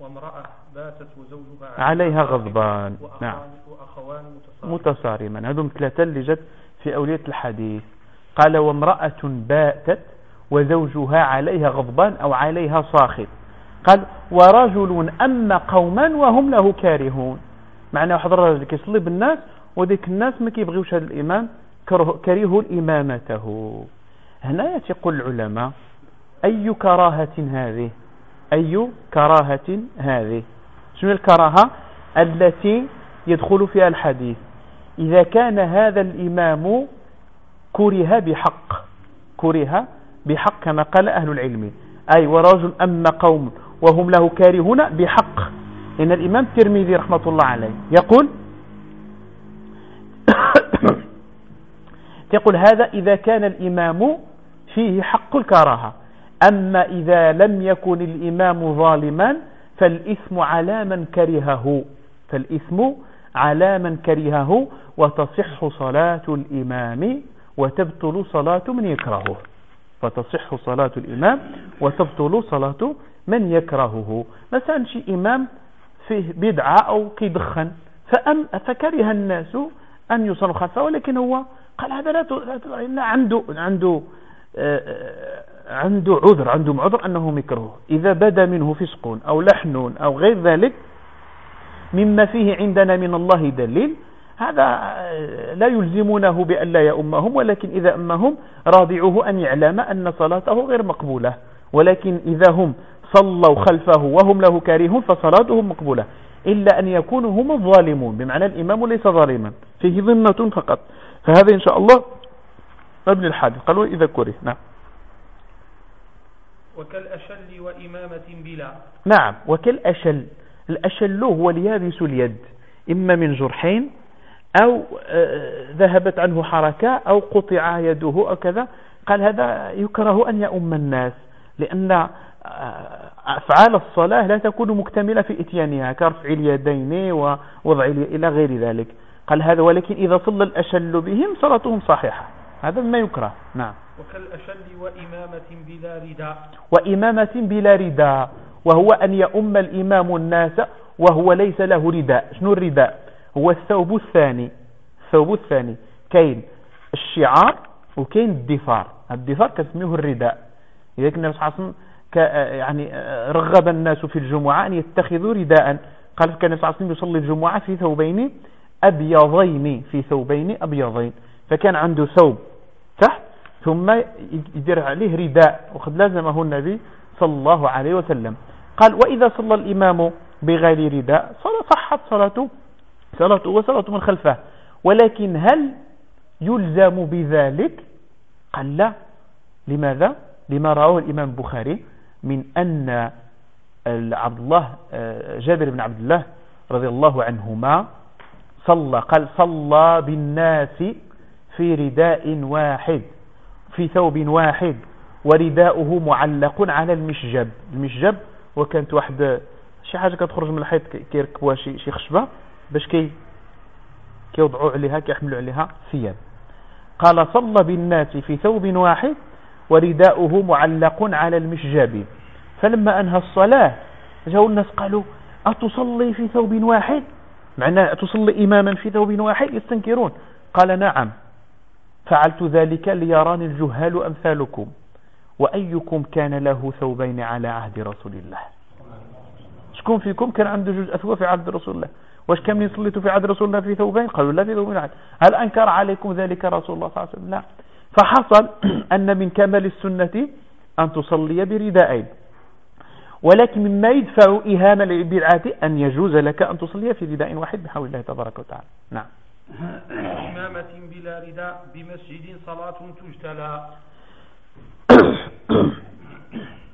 [SPEAKER 2] وامرأة باتت وزوجها
[SPEAKER 1] عليها غضبان.
[SPEAKER 2] نعم. وأخوان
[SPEAKER 1] متصارما هذم ثلاثة اللي جت في أولية الحديث. قال وامرأة باتت وزوجها عليها غضبان أو عليها صاخب. قال ورجل أن قوما وهم له كارهون. معنى واحد الرجل كيصلي بالناس وديك الناس ما كيبغيوش هذا الإمام كرهوا إمامته. هنا يقول العلماء أي كراهة هذه؟ أي كراهة هذه؟ شنو الكراهة؟ التي يدخل فيها الحديث. إذا كان هذا الإمام كره بحق كره بحق كما قال أهل العلم. أي ورجل أما قوم وهم له كارهون بحق. إن الإمام الترمذي رحمة الله عليه يقول يقول هذا إذا كان الإمام فيه حق الكراهة. أما إذا لم يكن الإمام ظالما فالإثم على من كرهه. فالإثم على من كرهه وتصح صلاة الإمام وتبطل صلاة من يكرهه. فتصح صلاة الإمام وتبطل صلاة من يكرهه. مثلا شي إمام فيه بدعة أو كيدخن فأم فكره الناس أن يصلوا خلفه؟ ولكن هو قال هذا لا عنده عنده آه، عنده عذر عنده عذر أنه مكروه. إذا بدا منه فسق أو لحن أو غير ذلك مما فيه عندنا من الله دليل هذا آه، لا يلزمونه بأن لا يأمهم ولكن إذا أمهم راضعوه أن يعلم أن صلاته غير مقبولة. ولكن إذا هم صلوا خلفه وهم له كارهون فصلاتهم مقبولة. إلا أن يكونوا هم الظالمون بمعنى الإمام ليس ظالما فيه ظنة فقط. فهذا إن شاء الله ابن الحادث. قالوا إذا كره نعم.
[SPEAKER 2] وكالأشل وإمامة بلا.
[SPEAKER 1] نعم وكالأشل. الأشل هو اليابس اليد إما من جرحين أو آه، ذهبت عنه حركة أو قطع يده أو كذا. قال هذا يكره أن يؤم الناس لأن آه، أفعال الصلاة لا تكون مكتملة في إتيانها كرفع اليدين ووضع إلى غير ذلك. قال هذا ولكن إذا صلى الأشل بهم صلاتهم صحيحة. هذا ما يكره. نعم.
[SPEAKER 2] وكالأشل وإمامة بلا رداء.
[SPEAKER 1] وإمامة بلا رداء وهو أن يؤم الإمام الناس وهو ليس له رداء. شنو الرداء؟ هو الثوب الثاني. الثوب الثاني. كاين الشعار وكاين الدفار. الدفار كنسميه الرداء. إذا كنا صلى يعني رغب الناس في الجمعة أن يتخذوا رداء. قال كان صلى الله يصلي الجمعة في ثوبين أبيضين في ثوبين أبيضين. فكان عنده ثوب تحت ثم يدير عليه رداء. وقد لازمه النبي صلى الله عليه وسلم. قال وإذا صلى الإمام بغير رداء صحت صلاته صلاته وصلاة من خلفه. ولكن هل يلزم بذلك؟ قال لا. لماذا؟ لما رواه الإمام البخاري من أن عبد الله آه، جابر بن عبد الله رضي الله عنهما صلى قال صلى بالناس في رداء واحد في ثوب واحد ورداؤه معلق على المشجب. المشجب وكانت واحد شي حاجة كتخرج من الحيط كيركبوها شي خشبة. باش كي كيوضعوا عليها كيحملوا عليها ثياب. قال صلى بالناس في ثوب واحد ورداؤه معلق على المشجب فلما أنهى الصلاة جاءوا الناس قالوا أتصلي في ثوب واحد؟ معناه تصلي إماما في ثوب واحد؟ يستنكرون. قال نعم. فعلت ذلك ليراني الجهال أمثالكم. وأيكم كان له ثوبين على عهد رسول الله. شكون فيكم كان عنده جزء أثوى في عهد رسول الله؟ واش من صليتوا في عهد رسول الله في ثوبين؟ قالوا لا في ثوبين عهد. هل أنكر عليكم ذلك رسول الله صلى الله عليه وسلم؟ لا. فحصل أن من كمال السنة أن تصلي بردائين. ولكن مما يدفع إهانة للبدعة أن يجوز لك أن تصلي في رداء واحد بحول الله تبارك وتعالى. نعم.
[SPEAKER 2] إمامة بلا رداء بمسجد صلاة تجتلى.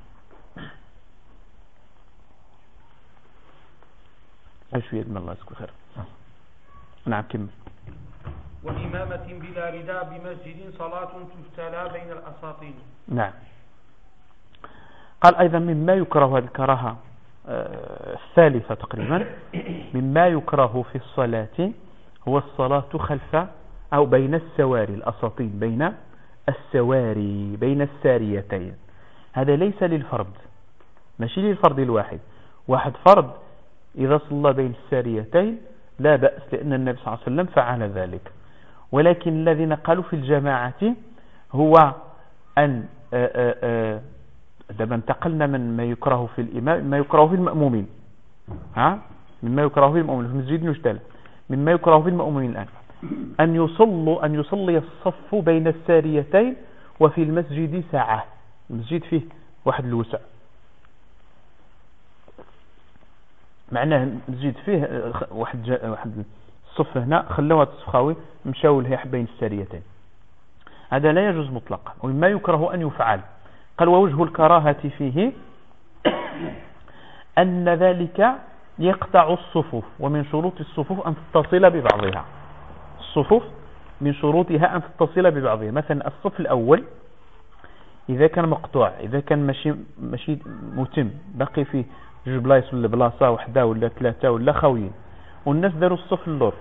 [SPEAKER 1] شوية من الله يسكو خير. نعم كمل.
[SPEAKER 2] وإمامة بلا رداء بمسجد صلاة تجتلى بين الأساطين
[SPEAKER 1] نعم. قال أيضا مما يكره هذه الكراهة آه، الثالثة تقريبا مما يكره في الصلاة هو الصلاة خلف أو بين السواري الأساطين بين السواري بين الساريتين. هذا ليس للفرد. ماشي للفرد الواحد. واحد فرد إذا صلى بين الساريتين لا بأس لأن النبي صلى الله عليه وسلم فعل ذلك. ولكن الذين قالوا في الجماعة هو أن آه، آه، دابا انتقلنا من ما يكره في الإمام ما يكره في المأمومين. ها؟ مما يكره في المأمومين في المسجد نجتل مما يكره في المأمومين الآن. أن يصلوا أن يصلي الصف بين الساريتين وفي المسجد ساعة. المسجد فيه واحد الوسع. معناه المسجد فيه واحد واحد الصف هنا خلوا هذا الصف خاوي مشاو لها بين الساريتين هذا لا يجوز مطلقا ومما يكره أن يفعل. قال ووجه الكراهة فيه أن ذلك يقطع الصفوف ومن شروط الصفوف أن تتصل ببعضها. الصفوف من شروطها أن تتصل ببعضها. مثلا الصف الأول إذا كان مقطوع إذا كان ماشي ماشي متم بقي فيه جوج بلايص ولا بلاصة وحدة ولا ثلاثة ولا خاويين والناس داروا الصف اللور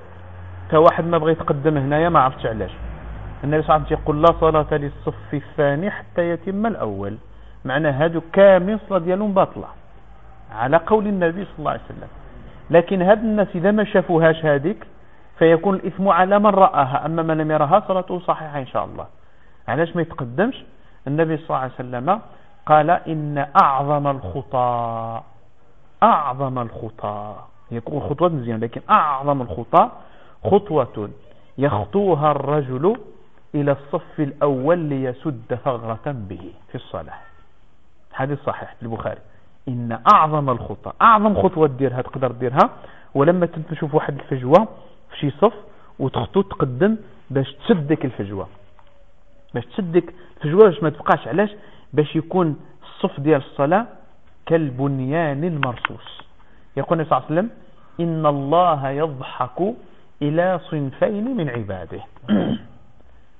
[SPEAKER 1] تا واحد ما بغى يتقدم هنايا ما عرفتش علاش. النبي صلى الله عليه وسلم يقول لا صلاة للصف الثاني حتى يتم الأول. معنى هادو كامل صلاة ديالهم باطلة. على قول النبي صلى الله عليه وسلم. لكن هاد الناس إذا ما شافوهاش هذيك فيكون الإثم على من رآها. أما من لم يرها صلاته صحيحة إن شاء الله. علاش ما يتقدمش؟ النبي صلى الله عليه وسلم قال إن أعظم الخطى أعظم الخطى. يكون خطوة مزيان لكن أعظم الخطى خطوة يخطوها الرجل إلى الصف الأول ليسد ثغرة به في الصلاة. حديث صحيح البخاري إن أعظم الخطى أعظم خطوة ديرها تقدر ديرها ولما تشوف واحد الفجوة في شي صف وتخطو تقدم باش تسدك الفجوة. باش تسدك الفجوة باش ما تبقاش علاش؟ باش يكون الصف ديال الصلاة كالبنيان المرصوص. يقول النبي صلى الله عليه وسلم إن الله يضحك إلى صنفين من عباده.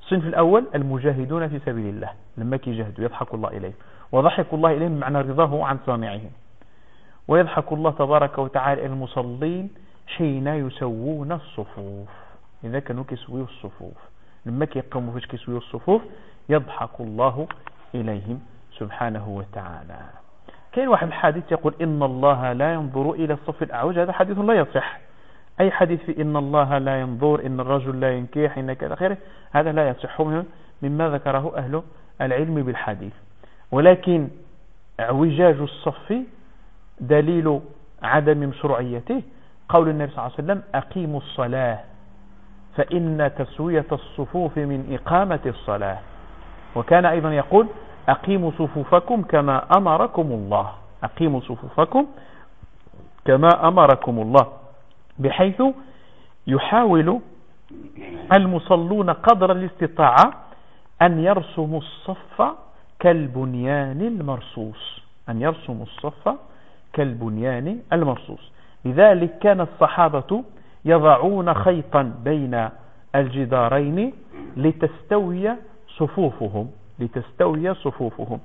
[SPEAKER 1] الصنف الأول المجاهدون في سبيل الله. لما كيجاهدوا يضحك الله إليهم. وضحك الله إليهم بمعنى رضاه عن صانعهم. ويضحك الله تبارك وتعالى المصلين حين يسوون الصفوف. إذا كانوا كيسويوا الصفوف. لما كيقوموا فاش كيسويوا الصفوف يضحك الله إليهم سبحانه وتعالى. كاين واحد الحديث يقول إن الله لا ينظر إلى الصف الأعوج هذا حديث لا يصح. أي حديث في إن الله لا ينظر إن الرجل لا ينكح إن كذا خيره هذا لا يصح. مما ذكره أهل العلم بالحديث. ولكن اعوجاج الصف دليل عدم مشروعيته. قول النبي صلى الله عليه وسلم أقيموا الصلاة فإن تسوية الصفوف من إقامة الصلاة. وكان أيضا يقول أقيموا صفوفكم كما أمركم الله. أقيموا صفوفكم كما أمركم الله. بحيث يحاول المصلون قدر الاستطاعة أن يرسموا الصف كالبنيان المرصوص. أن يرسموا الصف كالبنيان المرصوص. لذلك كان الصحابة يضعون خيطا بين الجدارين لتستوي صفوفهم. لتستوي صفوفهم.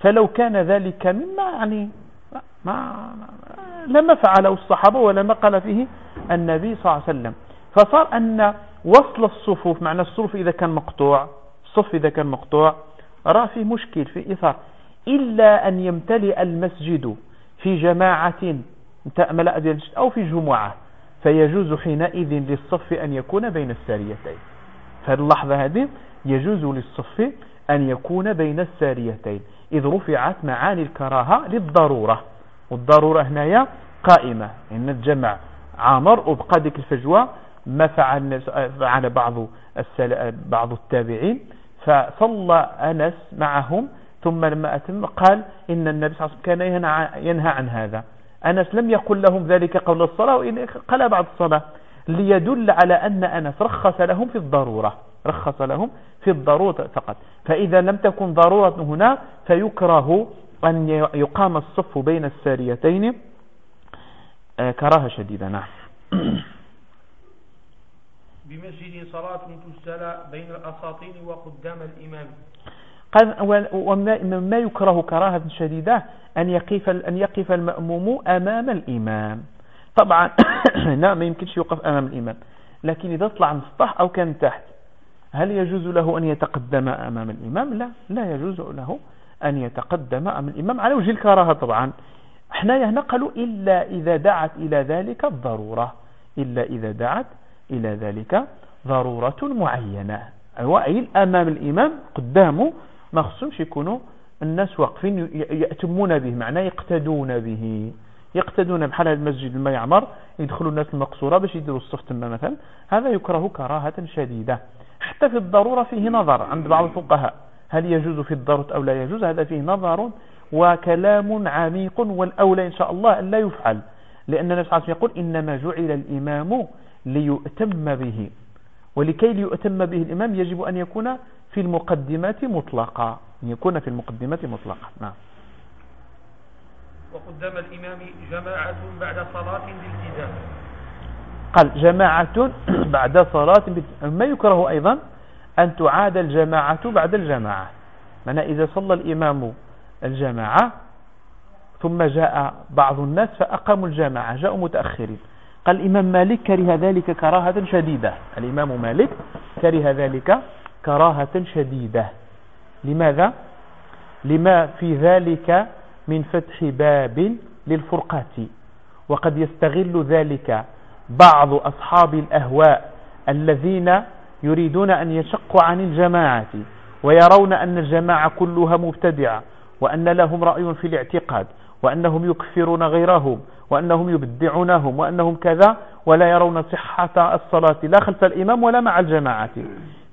[SPEAKER 1] فلو كان ذلك مما يعني ما لما فعله الصحابة ولما قال فيه النبي صلى الله عليه وسلم. فصار أن وصل الصفوف معنى الصفوف إذا كان مقطوع الصف إذا كان مقطوع راه في مشكل في إثار إلا أن يمتلئ المسجد في جماعة ملأ أو في جمعة فيجوز حينئذ للصف أن يكون بين الساريتين في اللحظة هذه يجوز للصف أن يكون بين الساريتين. إذ رفعت معاني الكراهة للضرورة. والضرورة هنايا قائمة. إن الجمع عامر وبقى ديك الفجوة ما فعل فعل بعض بعض التابعين. فصلى أنس معهم ثم لما أتم قال إن النبي صلى الله عليه وسلم كان ينهى عن هذا. أنس لم يقل لهم ذلك قبل الصلاة وإن قال بعد الصلاة. ليدل على أن أنس رخص لهم في الضرورة. رخص لهم في الضرورة فقط. فإذا لم تكن ضرورة هنا فيكره أن يقام الصف بين الساريتين. آه، كراهة شديدة نعم.
[SPEAKER 2] بمسجد صلاة تسلى بين الأساطين وقدام الإمام.
[SPEAKER 1] وما يكره كراهة شديدة أن يقف أن يقف المأموم أمام الإمام. طبعا لا ما يمكنش يوقف أمام الإمام. لكن إذا طلع من السطح أو كان تحت هل يجوز له أن يتقدم أمام الإمام؟ لا لا يجوز له أن يتقدم أمام الإمام. على وجه الكراهة طبعا. إحنا نقلوا إلا إذا دعت إلى ذلك الضرورة. إلا إذا دعت إلى ذلك ضرورة معينة. أي أمام الإمام قدامه ما خصهمش يكونوا الناس واقفين يأتمون به معناه يقتدون به. يقتدون بحال المسجد لما يعمر يدخلوا الناس المقصورة باش يديروا الصف تما مثلا. هذا يكره كراهة شديدة. حتى في الضرورة فيه نظر عند بعض الفقهاء. هل يجوز في الضرورة أو لا يجوز؟ هذا فيه نظر وكلام عميق والأولى إن شاء الله أن لا يفعل. لأن النبي صلى الله عليه وسلم يقول إنما جعل الإمام ليؤتم به. ولكي ليؤتم به الإمام يجب أن يكون في المقدمات مطلقة أن يكون في المقدمات مطلقة نعم.
[SPEAKER 2] وقدام الإمام جماعة بعد صلاة بالتزام
[SPEAKER 1] قال جماعة بعد صلاة ما يكره أيضا أن تعاد الجماعة بعد الجماعة. من إذا صلى الإمام الجماعة ثم جاء بعض الناس فأقاموا الجماعة جاءوا متأخرين. قال الإمام مالك كره ذلك كراهة شديدة. الإمام مالك كره ذلك كراهة شديدة. لماذا؟ لما في ذلك من فتح باب للفرقات. وقد يستغل ذلك بعض أصحاب الأهواء الذين يريدون أن يشقوا عن الجماعة ويرون أن الجماعة كلها مبتدعة وأن لهم رأي في الاعتقاد وأنهم يكفرون غيرهم وأنهم يبدعونهم وأنهم كذا ولا يرون صحة الصلاة لا خلف الإمام ولا مع الجماعة.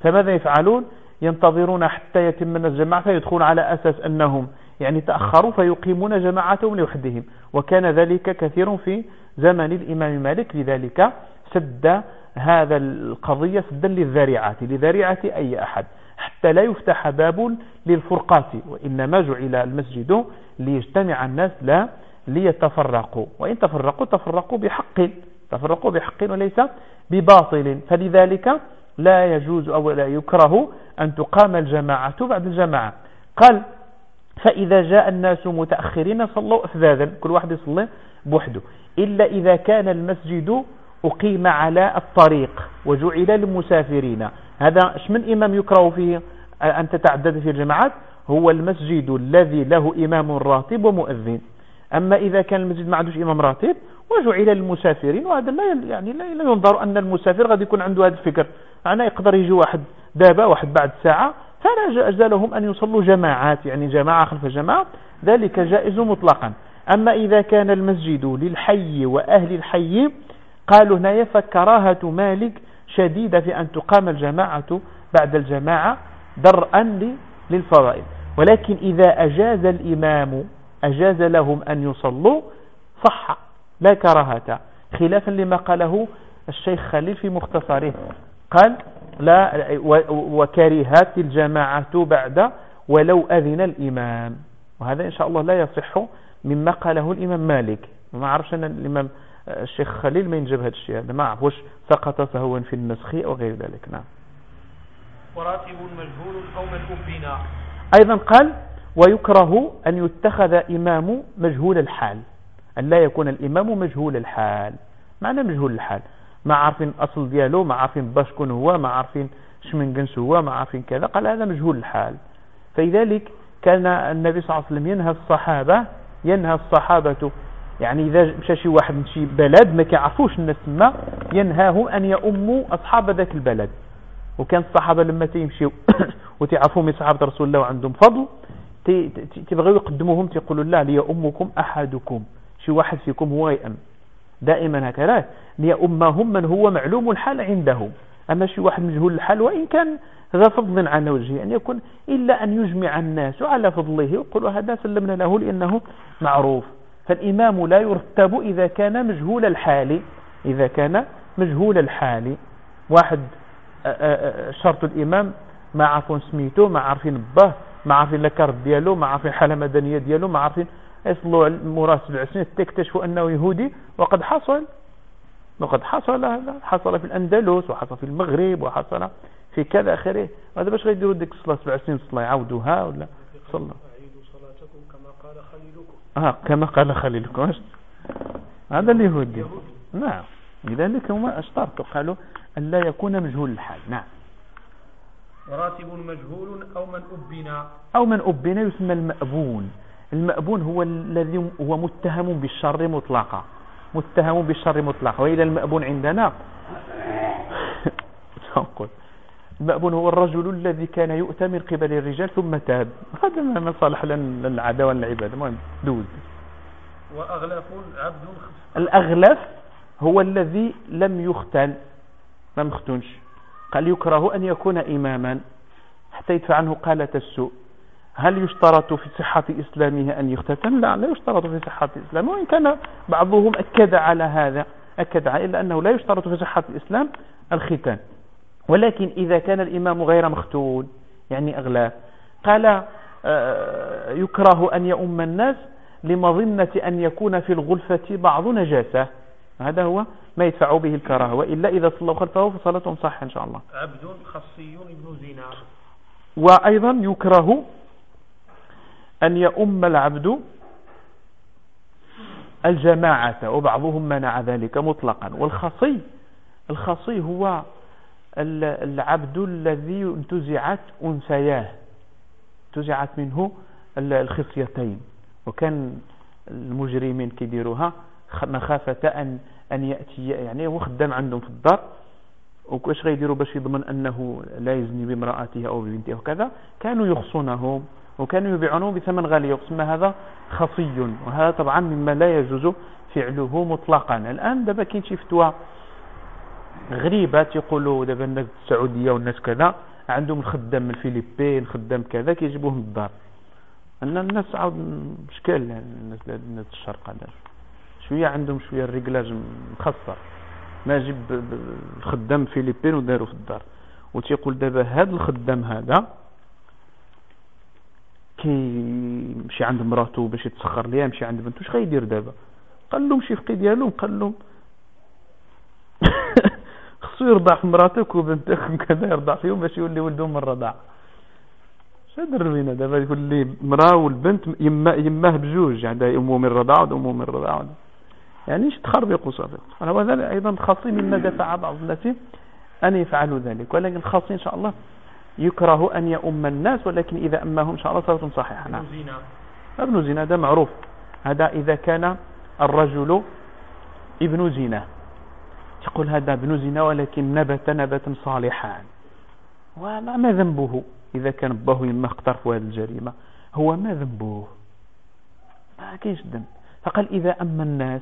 [SPEAKER 1] فماذا يفعلون؟ ينتظرون حتى يتم الجماعة فيدخلون على أساس أنهم يعني تأخروا فيقيمون جماعتهم لوحدهم. وكان ذلك كثير في زمن الإمام مالك. لذلك سد هذا القضية سدا للذريعة. لذريعة أي أحد. حتى لا يفتح باب للفرقات. وإنما جعل المسجد ليجتمع الناس لا ليتفرقوا. وإن تفرقوا تفرقوا بحق. تفرقوا بحق وليس بباطل. فلذلك لا يجوز أو لا يكره أن تقام الجماعة بعد الجماعة. قال فإذا جاء الناس متأخرين صلوا أفذاذا كل واحد يصلي بوحده. إلا إذا كان المسجد أقيم على الطريق وجعل للمسافرين. هذا من إمام يكره فيه؟ أن تتعدد في الجماعات؟ هو المسجد الذي له إمام راتب ومؤذن. أما إذا كان المسجد ما عندوش إمام راتب وجعل للمسافرين. وهذا لا يعني لا ينظر أن المسافر غادي يكون عنده هذا الفكر. أنا يقدر يجي واحد دابا واحد بعد ساعة فلا جاز لهم أن يصلوا جماعات يعني جماعة خلف جماعة ذلك جائز مطلقا. أما إذا كان المسجد للحي وأهل الحي قالوا هنا فكراهة مالك شديدة في أن تقام الجماعة بعد الجماعة درءا للفرائض ولكن إذا أجاز الإمام أجاز لهم أن يصلوا صح لا كراهة. خلافا لما قاله الشيخ خليل في مختصره. قال لا وكرهت الجماعة بعد ولو أذن الإمام. وهذا إن شاء الله لا يصح مما قاله الإمام مالك. ما عرفش أن الإمام الشيخ خليل ما ينجب هذا الشيء. هذا ما عرفوش سقط سهوا في النسخ أو غير ذلك. نعم.
[SPEAKER 2] وراتب مجهول أو من بنا
[SPEAKER 1] أيضا قال ويكره أن يتخذ إمام مجهول الحال. أن لا يكون الإمام مجهول الحال. معنى مجهول الحال. ما عارفين أصل ديالو ما عارفين باش كون هو ما عارفين شمن جنس هو ما عارفين كذا. قال هذا مجهول الحال. فلذلك كان النبي صلى الله عليه وسلم ينهى الصحابة ينهى الصحابة. يعني إذا مشى شي واحد من شي بلد ما كيعرفوش الناس ما ينهاهم أن يؤموا أصحاب ذاك البلد. وكان الصحابة لما تيمشيو وتعرفوا من صحابة رسول الله وعندهم فضل تبغيو يقدموهم تيقولوا لا ليؤمكم أحدكم. شي واحد فيكم هو يأم. دائما هكذا. ليؤمهم من هو معلوم الحال عندهم. أما شي واحد مجهول الحال وإن كان ذا فضل عن وجهه أن يكون إلا أن يجمع الناس على فضله ويقولوا هذا سلمنا له لأنه معروف. فالإمام لا يرتب إذا كان مجهول الحال. إذا كان مجهول الحال. واحد شرط الإمام ما عارفون سميتو ما عارفين باه ما عارفين الكارت ديالو ما عارفين الحالة المدنية ديالو ما عارفين يصلوا مراسل سبع سنين تكتشفوا أنه يهودي وقد حصل وقد حصل هذا حصل في الأندلس وحصل في المغرب وحصل في كذا آخره. هذا باش غيديروا ديك الصلاة سبع سنين صلاة يعاودوها ولا؟ صلى
[SPEAKER 2] كما قال خليلكم
[SPEAKER 1] آه كما قال خليلكم. هذا اليهودي. نعم. لذلك هم اشترطوا قالوا أن لا يكون مجهول الحال. نعم.
[SPEAKER 2] وراتب مجهول أو من أبنا
[SPEAKER 1] أو من أبنا يسمى المأبون. المأبون هو الذي هو متهم بالشر مطلقا. متهم بالشر مطلقا. وإلى المأبون عندنا. نقول. المأبون هو الرجل الذي كان يؤتى من قبل الرجال ثم تاب. هذا من صالح للعداوة والعبادة. المهم دوز
[SPEAKER 2] وأغلف عبد
[SPEAKER 1] الأغلف هو الذي لم يختن. ما مختونش قال يكره أن يكون إماما. حتى يدفع عنه قالة السوء. هل يشترط في صحة إسلامه أن يختتن لا لا يشترط في صحة إسلامه وإن كان بعضهم أكد على هذا أكد على إلا أنه لا يشترط في صحة الإسلام الختان. ولكن إذا كان الإمام غير مختون يعني أغلى قال آه، يكره أن يؤم الناس لمظنة أن يكون في الغلفة بعض نجاسة. هذا هو ما يدفع به الكراهة وإلا إذا صلوا خلفه فصلاتهم صح إن شاء الله.
[SPEAKER 2] عبد خصي ابن زنا
[SPEAKER 1] وأيضا يكره أن يؤم العبد الجماعة وبعضهم منع ذلك مطلقا. والخصي الخصي هو العبد الذي انتزعت أنثياه انتزعت منه الخصيتين. وكان المجرمين كيديروها مخافة أن أن يأتي يعني هو خدام عندهم في الدار. وكاش غيديروا باش يضمن أنه لا يزني بامرأته أو ببنته وكذا؟ كانوا يخصونهم. وكانوا يبيعونه بثمن غالي يقسم هذا خصي. وهذا طبعا مما لا يجوز فعله مطلقا. الآن دابا كاين شي فتوى غريبة يقولوا دابا الناس السعودية والناس كذا عندهم الخدام الفلبين خدام كذا كيجيبوه من الدار. أن الناس عاود مشكل يعني الناس الناس الشرق هذا. شوية عندهم شوية الرجلاج مخصر ما جيب الخدام فيليبين وداروا في الدار. وتيقول دابا هذا الخدام هذا كيمشي عند مراته باش يتسخر ليها يمشي عند بنته اش غيدير دابا؟ قال لهم شي فقي ديالهم قال لهم خصو يرضع في مراتك وبنتك وكذا يرضع فيهم باش يولي ولدهم من الرضاعه شادر بينا دابا يقول لي مراه والبنت يما يماه بجوج يعني أمه من الرضاعه وامه من الرضاعه يعني إيش تخربق صافي وهذا أيضا خاصي مما دفع بعض الناس أن يفعلوا ذلك ولكن الخاص إن شاء الله يكره أن يؤم الناس ولكن إذا أمهم إن شاء الله صلاة صحيحة. نعم. ابن زنا هذا معروف. هذا إذا كان الرجل ابن زنا تقول هذا ابن زنا ولكن نبت نبتا صالحا. وما ذنبه؟ إذا كان باه يما اقترف هذه الجريمة. هو ما ذنبه؟ ما كاينش ذنب. فقال إذا أما الناس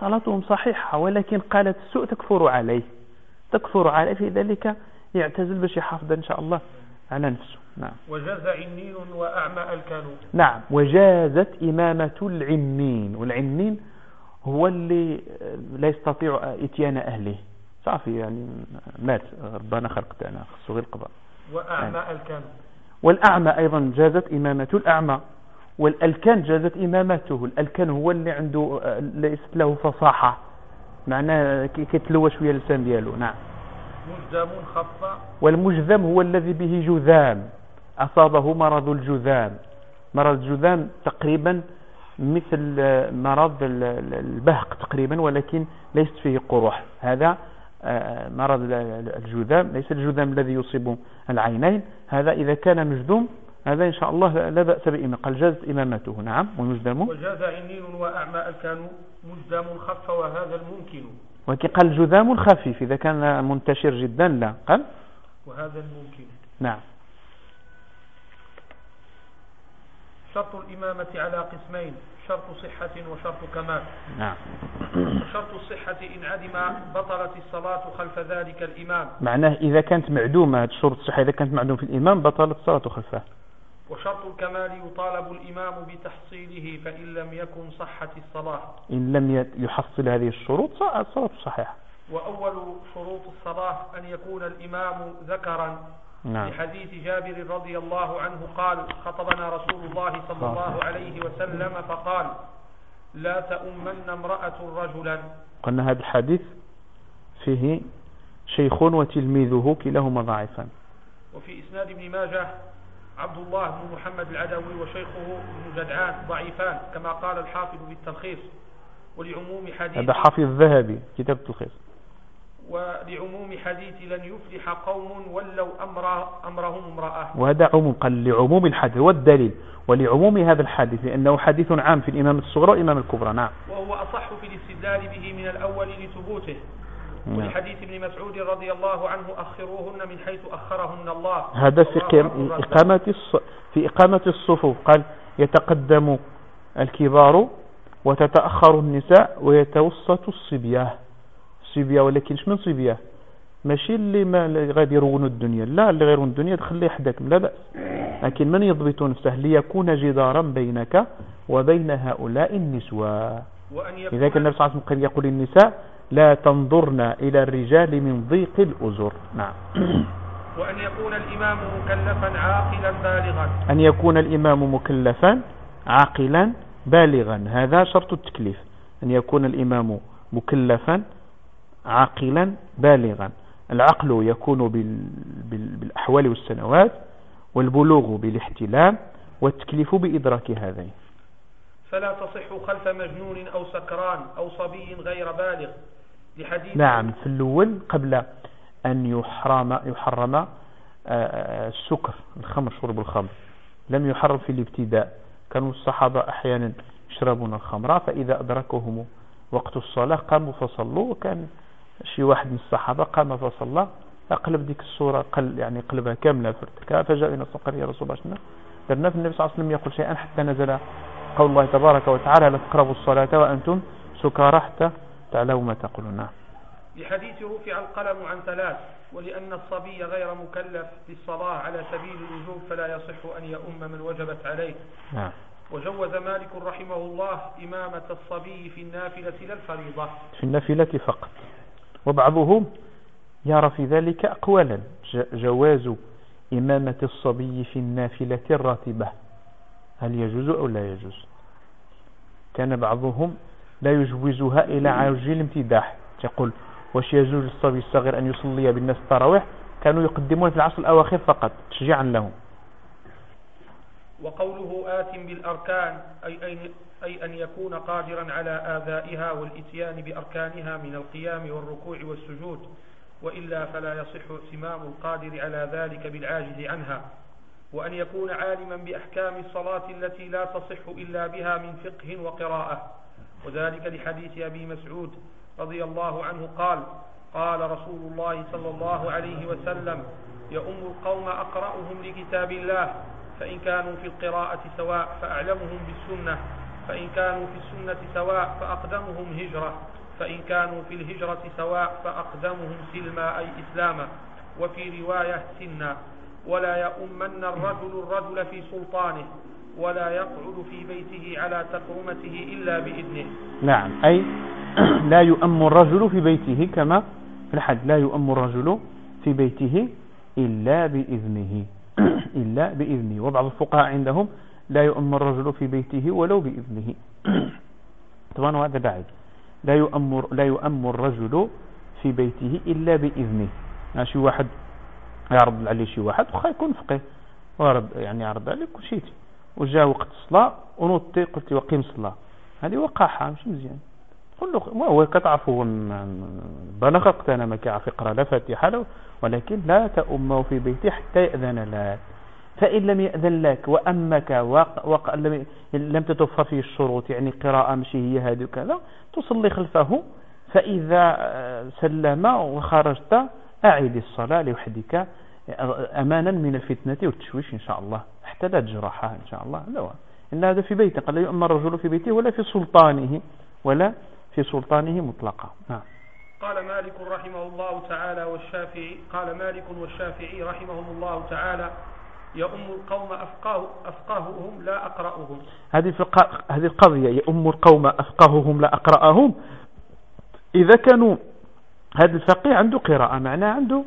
[SPEAKER 1] صلاتهم صحيحة ولكن قالت السوء تكفر عليه. تكفر عليه في ذلك يعتزل باش يحافظ إن شاء الله على نفسه. نعم.
[SPEAKER 2] وجاز عنين وأعمى الكانوا
[SPEAKER 1] نعم. وجازت إمامة العمين والعمين هو اللي لا يستطيع إتيان أهله. صافي يعني مات. ربنا خلق تاعنا خصو غير القضاء
[SPEAKER 2] وأعمى يعني. الكان
[SPEAKER 1] والأعمى أيضا جازت إمامة الأعمى. والألكان جازت إمامته. الألكان هو اللي عنده ليست له فصاحة. معناه كيتلوى شوية اللسان ديالو. نعم.
[SPEAKER 2] مجذم خف
[SPEAKER 1] والمجذم هو الذي به جذام. أصابه مرض الجذام. مرض الجذام تقريبا مثل مرض البهق تقريبا ولكن ليست فيه قروح. هذا آه، مرض الجذام ليس الجذام الذي يصيب العينين. هذا إذا كان مجذوم هذا إن شاء الله لا بأس بإمامة قال جازت إمامته. نعم ومجدم
[SPEAKER 2] وجاز عنين وأعمى كانوا مجدم خف وهذا الممكن.
[SPEAKER 1] ولكن قال الجذام الخفيف إذا كان منتشر جدا لا. قال؟
[SPEAKER 2] وهذا الممكن.
[SPEAKER 1] نعم.
[SPEAKER 2] شرط الإمامة على قسمين شرط صحة وشرط كمال.
[SPEAKER 1] نعم.
[SPEAKER 2] شرط الصحة إن عدم بطلت الصلاة خلف ذلك الإمام.
[SPEAKER 1] معناه إذا كانت معدومة شروط الصحة إذا كانت معدومة في الإمام بطلت الصلاة خلفه.
[SPEAKER 2] وشرط الكمال يطالب الإمام بتحصيله فإن لم يكن صحت الصلاة.
[SPEAKER 1] إن لم يحصل هذه الشروط الصلاة صحيحة.
[SPEAKER 2] وأول شروط الصلاة أن يكون الإمام ذكرا. نعم. لحديث جابر رضي الله عنه قال خطبنا رسول الله صلى الله عليه وسلم فقال لا تؤمن امرأة رجلا.
[SPEAKER 1] قلنا هذا الحديث فيه شيخ وتلميذه كلاهما ضعيفان.
[SPEAKER 2] وفي إسناد ابن ماجه عبد الله بن محمد العدوي وشيخه ابن جدعان ضعيفان كما قال الحافظ بالتلخيص ولعموم حديث
[SPEAKER 1] هذا حافظ الذهبي كتاب التلخيص.
[SPEAKER 2] ولعموم حديث لن يفلح قوم ولوا أمر أمرهم امرأة.
[SPEAKER 1] وهذا عموم قال لعموم الحديث. والدليل ولعموم هذا الحديث لأنه حديث عام في الإمام الصغرى والإمام الكبرى. نعم.
[SPEAKER 2] وهو أصح في الاستدلال به من الأول لثبوته. ولحديث ابن مسعود رضي الله عنه أخروهن من حيث أخرهن الله.
[SPEAKER 1] هذا في إقامة في إقامة الصفوف. قال يتقدم الكبار وتتأخر النساء ويتوسط الصبية صبية ولكن من صبية ماشي اللي ما غادي يرونوا الدنيا. لا اللي غيرون الدنيا تخليه حداك لا بأس. لكن من يضبط نفسه؟ ليكون جدارا بينك وبين هؤلاء النسوة. إذا كان النبي صلى الله عليه وسلم يقول النساء لا تنظرن إلى الرجال من ضيق الأزر. نعم.
[SPEAKER 2] وأن يكون الإمام مكلفا عاقلا بالغا.
[SPEAKER 1] أن يكون الإمام مكلفا عاقلا بالغا. هذا شرط التكليف. أن يكون الإمام مكلفا عاقلا بالغا. العقل يكون بالأحوال والسنوات والبلوغ بالاحتلام والتكليف بإدراك هذين.
[SPEAKER 2] فلا تصح خلف مجنون أو سكران أو صبي غير بالغ.
[SPEAKER 1] نعم في الأول قبل أن يحرم يحرم آه، آه، السكر الخمر شرب الخمر. لم يحرم في الابتداء. كانوا الصحابة أحيانا يشربون الخمر فإذا أدركهم وقت الصلاة قاموا فصلوا. وكان شي واحد من الصحابة قام فصلى أقلب ديك الصورة قل يعني قلبها كاملة فجاء إلى الصقر يا رسول الله درنا في النبي صلى الله عليه وسلم يقول شيئا حتى نزل قول الله تبارك وتعالى لا تقربوا الصلاة وأنتم سكارى حتى تعلموا ما تقولون نعم.
[SPEAKER 2] لحديث رفع القلم عن ثلاث ولأن الصبي غير مكلف بالصلاة على سبيل الوجوب فلا يصح أن يؤم من وجبت عليه.
[SPEAKER 1] نعم.
[SPEAKER 2] وجوز مالك رحمه الله إمامة الصبي في النافلة لا الفريضة
[SPEAKER 1] في النافلة فقط. وبعضهم يرى في ذلك أقوالا. جواز إمامة الصبي في النافلة الراتبة. هل يجوز أو لا يجوز؟ كان بعضهم لا يجوزها إلى عاجل الامتداح. يقول واش يجوز للصبي الصغير أن يصلي بالناس التراويح؟ كانوا يقدمون في العصر الأواخر فقط تشجيعا لهم.
[SPEAKER 2] وقوله آت بالأركان أي, أي أن يكون قادرا على آذائها والإتيان بأركانها من القيام والركوع والسجود وإلا فلا يصح اتمام القادر على ذلك بالعاجز عنها. وأن يكون عالما بأحكام الصلاة التي لا تصح إلا بها من فقه وقراءة. وذلك لحديث أبي مسعود رضي الله عنه قال قال رسول الله صلى الله عليه وسلم يؤم القوم أقرأهم لكتاب الله فإن كانوا في القراءة سواء فأعلمهم بالسنة فإن كانوا في السنة سواء فأقدمهم هجرة فإن كانوا في الهجرة سواء فأقدمهم سلما أي إسلاما وفي رواية سنا ولا يؤمن الرجل الرجل في سلطانه ولا يقعد في بيته على تقرمته إلا بإذنه.
[SPEAKER 1] نعم أي لا يؤم الرجل في بيته كما في الحد لا يؤم الرجل في بيته إلا بإذنه. إلا بإذنه. وبعض الفقهاء عندهم لا يؤم الرجل في بيته ولو بإذنه. طبعا هذا بعيد. لا يؤم لا يؤم الرجل في بيته إلا بإذنه. يعني شي واحد يعرض عليه شي واحد وخا يكون فقيه. وارد يعني يعرض عليك وشيت وجاء وقت الصلاة ونوضتي قلت وقيم الصلاة. هذه وقاحة مش مزيان. قل له هو كتعرفوا بلغ أنا ما كيعرف يقرا لا فاتحة ولكن لا تأمه في بيته حتى يأذن لك. فإن لم يأذن لك وأمك وق... وق... لم تتوفر فيه الشروط يعني قراءة مشي هي هذه وكذا تصلي خلفه. فإذا سلم وخرجت أعيد الصلاة لوحدك أمانا من الفتنة والتشويش إن شاء الله. حتى لا تجرحها إن شاء الله. لا إن هذا في بيته. قال لا يؤمن الرجل في بيته ولا في سلطانه ولا في سلطانه مطلقا. نعم.
[SPEAKER 2] قال مالك رحمه الله تعالى والشافعي قال مالك والشافعي رحمهم الله تعالى يؤم القوم أفقاه أفقاههم لا أقرأهم.
[SPEAKER 1] هذه هذه القضية يؤم القوم أفقاههم لا أقرأهم. إذا كانوا هذا الفقيه عنده قراءة معناه عنده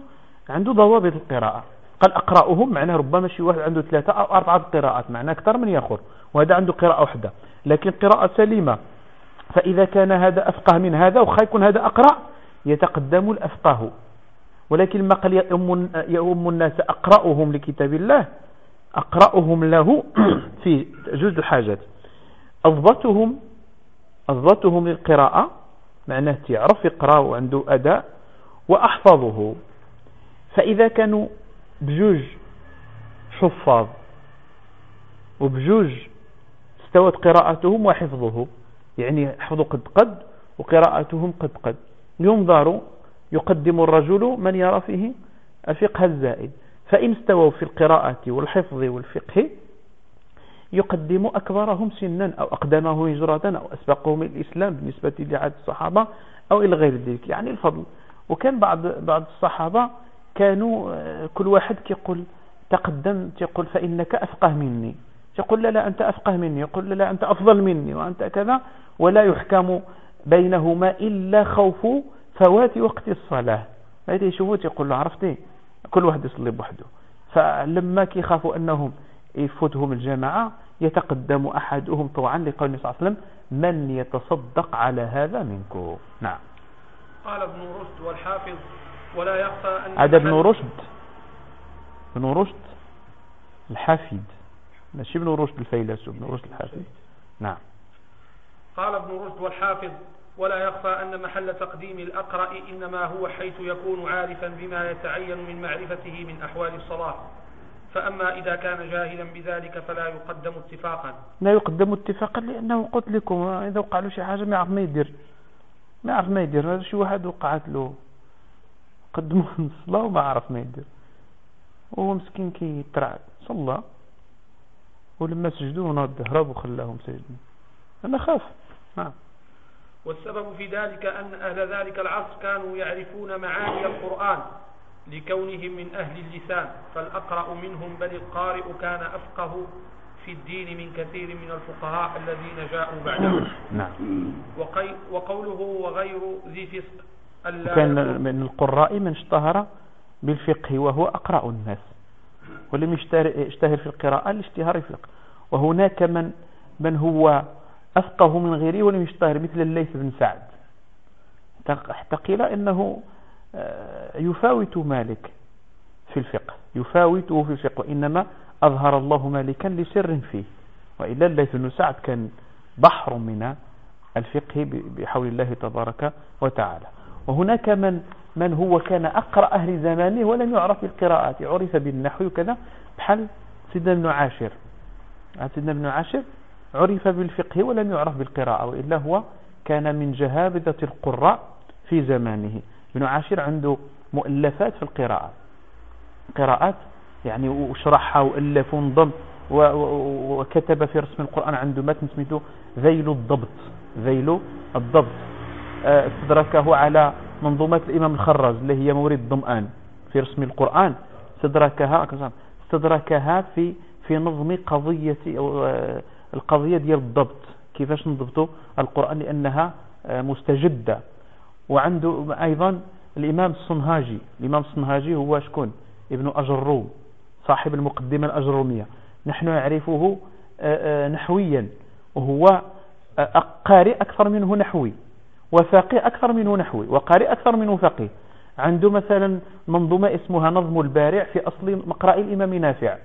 [SPEAKER 1] عنده ضوابط القراءة. قال أقرأهم معناه ربما شي واحد عنده ثلاثة أو أربعة قراءات معناه أكثر من يأخذ وهذا عنده قراءة واحدة لكن قراءة سليمة. فإذا كان هذا أفقه من هذا وخا يكون هذا أقرأ يتقدم الأفقه. ولكن ما قال يؤم الناس أقرأهم لكتاب الله أقرأهم له في جزء الحاجات. أضبطهم أضبطهم للقراءة معناه تعرف يقرأ وعنده أداء وأحفظه. فإذا كانوا بجوج حفاظ وبجوج استوت قراءتهم وحفظه يعني حفظوا قد قد وقراءتهم قد قد. ينظر يقدم الرجل من يرى فيه الفقه الزائد. فإن استووا في القراءة والحفظ والفقه يقدم أكبرهم سنا أو أقدمه هجرة أو أسبقهم الإسلام بالنسبة لعاد الصحابة أو إلى غير ذلك. يعني الفضل. وكان بعض بعض الصحابة كانوا آه، كل واحد كيقول تقدم يقول فإنك أفقه مني. يقول لا لا أنت أفقه مني. يقول لا لا أنت أفضل مني وأنت كذا. ولا يحكم بينهما إلا خوف فوات وقت الصلاة. ما يشوفوا يقول له عرفتي؟ كل واحد يصلي بوحده. فلما كيخافوا أنهم يفوتهم الجماعة يتقدم أحدهم طوعا لقول النبي صلى الله عليه وسلم من يتصدق على هذا منكم؟ نعم.
[SPEAKER 2] قال ابن رشد والحافظ ولا يخفى أن
[SPEAKER 1] هذا ابن رشد. ابن رشد الحافد ماشي ابن رشد الفيلسوف ابن رشد الحافد نعم.
[SPEAKER 2] قال ابن رشد والحافظ ولا يخفى أن محل تقديم الأقرأ إنما هو حيث يكون عارفا بما يتعين من معرفته من أحوال الصلاة. فأما إذا كان جاهلا بذلك فلا يقدم اتفاقا.
[SPEAKER 1] لا يقدم اتفاقا لأنه قلت لكم إذا وقع له شي حاجة ما يعرف ما يدير. ما يعرف ما يدير شي واحد وقعت له. قدمه الصلاة وما عرف ما يدير. وهو مسكين كي يترعد صلى. ولما سجدوا نض هرب وخلاهم سجدوا. أنا خاف. نعم.
[SPEAKER 2] والسبب في ذلك أن أهل ذلك العصر كانوا يعرفون معاني القرآن لكونهم من أهل اللسان. فالأقرأ منهم بل القارئ كان أفقه في الدين من كثير من الفقهاء الذين جاءوا بعده.
[SPEAKER 1] نعم.
[SPEAKER 2] وقوله وغير ذي فسق
[SPEAKER 1] كان من القراء من اشتهر بالفقه وهو أقرأ الناس ولم يشتهر في القراءة لاشتهار الفقه. وهناك من من هو أفقه من غيره ولم يشتهر مثل الليث بن سعد. حتى قيل إنه آه، يفاوت مالك في الفقه يفاوته في الفقه وإنما أظهر الله مالكا لسر فيه. وإلا الليث بن سعد كان بحر من الفقه بحول الله تبارك وتعالى. وهناك من من هو كان أقرأ أهل زمانه ولم يعرف بالقراءات. عرف بالنحو كذا. بحال سيدنا بن عاشر. سيدنا بن عاشر عرف بالفقه ولم يعرف بالقراءة وإلا هو كان من جهابذة القراء في زمانه. ابن عاشر عنده مؤلفات في القراءة. قراءات يعني وشرحها وألف ونضم وكتب في رسم القرآن عنده متن اسمه ذيل الضبط. ذيل الضبط. استدركه على منظومة الإمام الخراز اللي هي مورد الضمآن في رسم القرآن. استدركها استدركها في في نظم قضية القضية ديال الضبط. كيفاش نضبطوا القرآن؟ لأنها مستجدة. وعنده أيضا الإمام الصنهاجي. الإمام الصنهاجي هو شكون؟ ابن أجروم صاحب المقدمة الأجرومية. نحن نعرفه نحويا. وهو قارئ أكثر منه نحوي. وفقيه أكثر منه نحوي وقارئ أكثر منه فقيه. عنده مثلا منظومة اسمها نظم البارع في أصل مقرأ الإمام نافع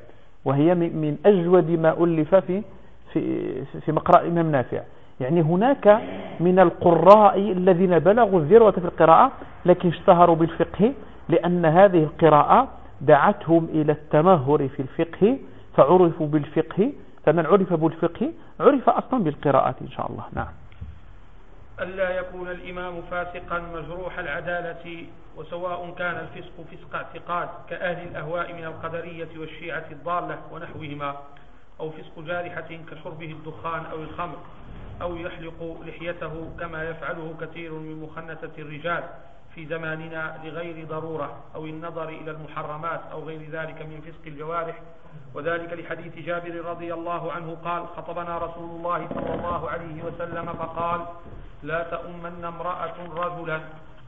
[SPEAKER 1] وهي من أجود ما ألف في في في مقرأ الإمام نافع. يعني هناك من القراء الذين بلغوا الذروة في القراءة لكن اشتهروا بالفقه لأن هذه القراءة دعتهم إلى التمهر في الفقه فعرفوا بالفقه فمن عرف بالفقه عرف أصلا بالقراءات إن شاء الله. نعم.
[SPEAKER 2] ألا يكون الإمام فاسقا مجروح العدالة وسواء كان الفسق فسق اعتقاد كأهل الأهواء من القدرية والشيعة الضالة ونحوهما أو فسق جارحة كشربه الدخان أو الخمر أو يحلق لحيته كما يفعله كثير من مخنثة الرجال في زماننا لغير ضرورة أو النظر إلى المحرمات أو غير ذلك من فسق الجوارح. وذلك لحديث جابر رضي الله عنه قال خطبنا رسول الله صلى الله عليه وسلم فقال لا تؤمن امرأة رجلا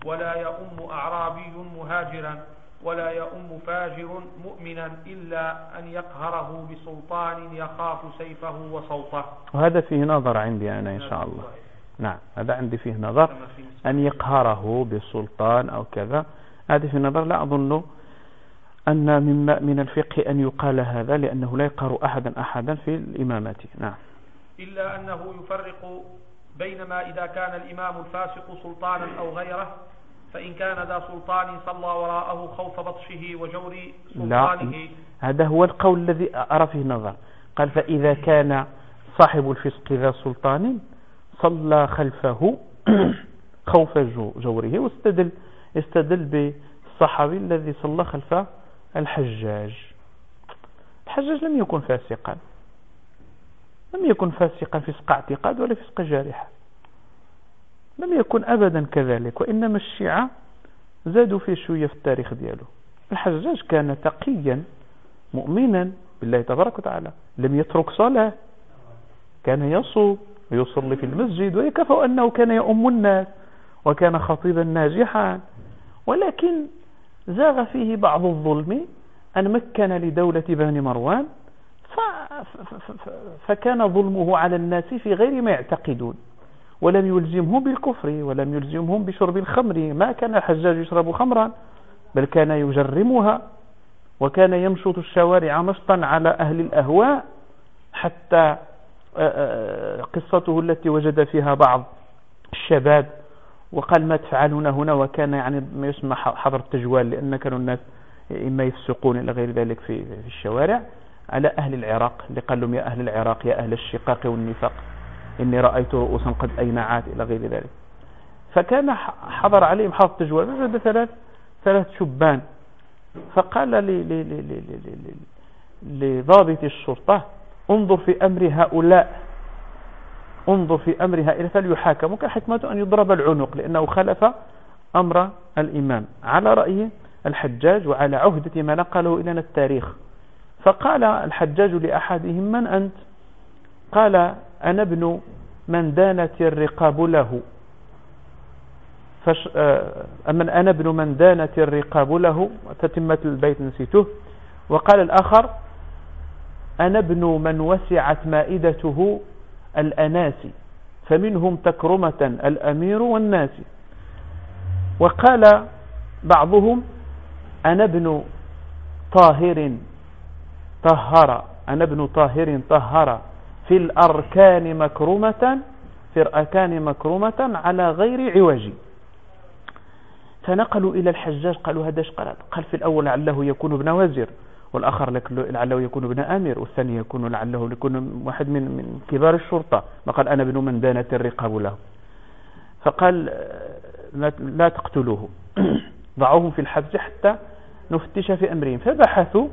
[SPEAKER 2] ولا يؤم أعرابي مهاجرا ولا يؤم فاجر مؤمنا إلا أن يقهره بسلطان يخاف سيفه وصوته.
[SPEAKER 1] وهذا فيه نظر عندي أنا إن شاء الله. نعم هذا عندي فيه نظر. أن يقهره بسلطان أو كذا هذا فيه نظر. لا أظن أن من من الفقه أن يقال هذا لأنه لا يقهر أحدا أحدا في الإمامة. نعم.
[SPEAKER 2] إلا أنه يفرق بينما إذا كان الإمام الفاسق سلطانا أو غيره فإن كان ذا سلطان صلى وراءه خوف بطشه وجور سلطانه. لا
[SPEAKER 1] هذا هو القول الذي أرى فيه نظر قال فإذا كان صاحب الفسق ذا سلطان صلى خلفه خوف جوره واستدل استدل بالصحابي الذي صلى خلف الحجاج. الحجاج لم يكن فاسقا. لم يكن فاسقا فسق اعتقاد ولا فسق جارحة. لم يكن أبدا كذلك وإنما الشيعة زادوا في شوية في التاريخ دياله الحجاج كان تقيا مؤمنا بالله تبارك وتعالى لم يترك صلاة. كان يصوم ويصلي في المسجد ويكفى أنه كان يؤم الناس وكان خطيبا ناجحا. ولكن زاغ فيه بعض الظلم أن مكن لدولة بني مروان فكان ظلمه على الناس في غير ما يعتقدون. ولم يلزمهم بالكفر ولم يلزمهم بشرب الخمر. ما كان الحجاج يشرب خمرا بل كان يجرمها وكان يمشط الشوارع مشطا على أهل الأهواء حتى قصته التي وجد فيها بعض الشباب. وقال ما تفعلون هنا؟ وكان يعني ما يسمى حظر التجوال لأن كانوا الناس إما يفسقون إلى غير ذلك في الشوارع. على أهل العراق. اللي قال لهم يا أهل العراق يا أهل الشقاق والنفاق إني رأيت رؤوسا قد أينعات إلى غير ذلك. فكان حضر عليهم حظر التجوال. وجد ثلاث ثلاث شبان. فقال لضابط الشرطة انظر في أمر هؤلاء. انظر في أمر هؤلاء. فليحاكموا كحكمة أن يضرب العنق لأنه خلف أمر الإمام. على رأي الحجاج وعلى عهدة ما نقله إلينا التاريخ. فقال الحجاج لأحدهم من أنت؟ قال أنا ابن من دانت الرقاب له. فش آه، أمن أنا ابن من دانت الرقاب له. تتمة البيت نسيته. وقال الآخر أنا ابن من وسعت مائدته الأناسي فمنهم تكرمة الأمير والناس. وقال بعضهم أنا ابن طاهر طهر أنا ابن طاهر طهر. في الأركان مكرمة في الأركان مكرمة على غير عوج. فنقلوا إلى الحجاج قالوا هذا قال؟ قال في الأول لعله يكون ابن وزير والآخر لعله يكون ابن أمير والثاني يكون لعله يكون واحد من من كبار الشرطة. وقال أنا ابن من دانت الرقاب له. فقال لا تقتلوه. ضعوهم في الحبس حتى نفتش في أمرهم. فبحثوا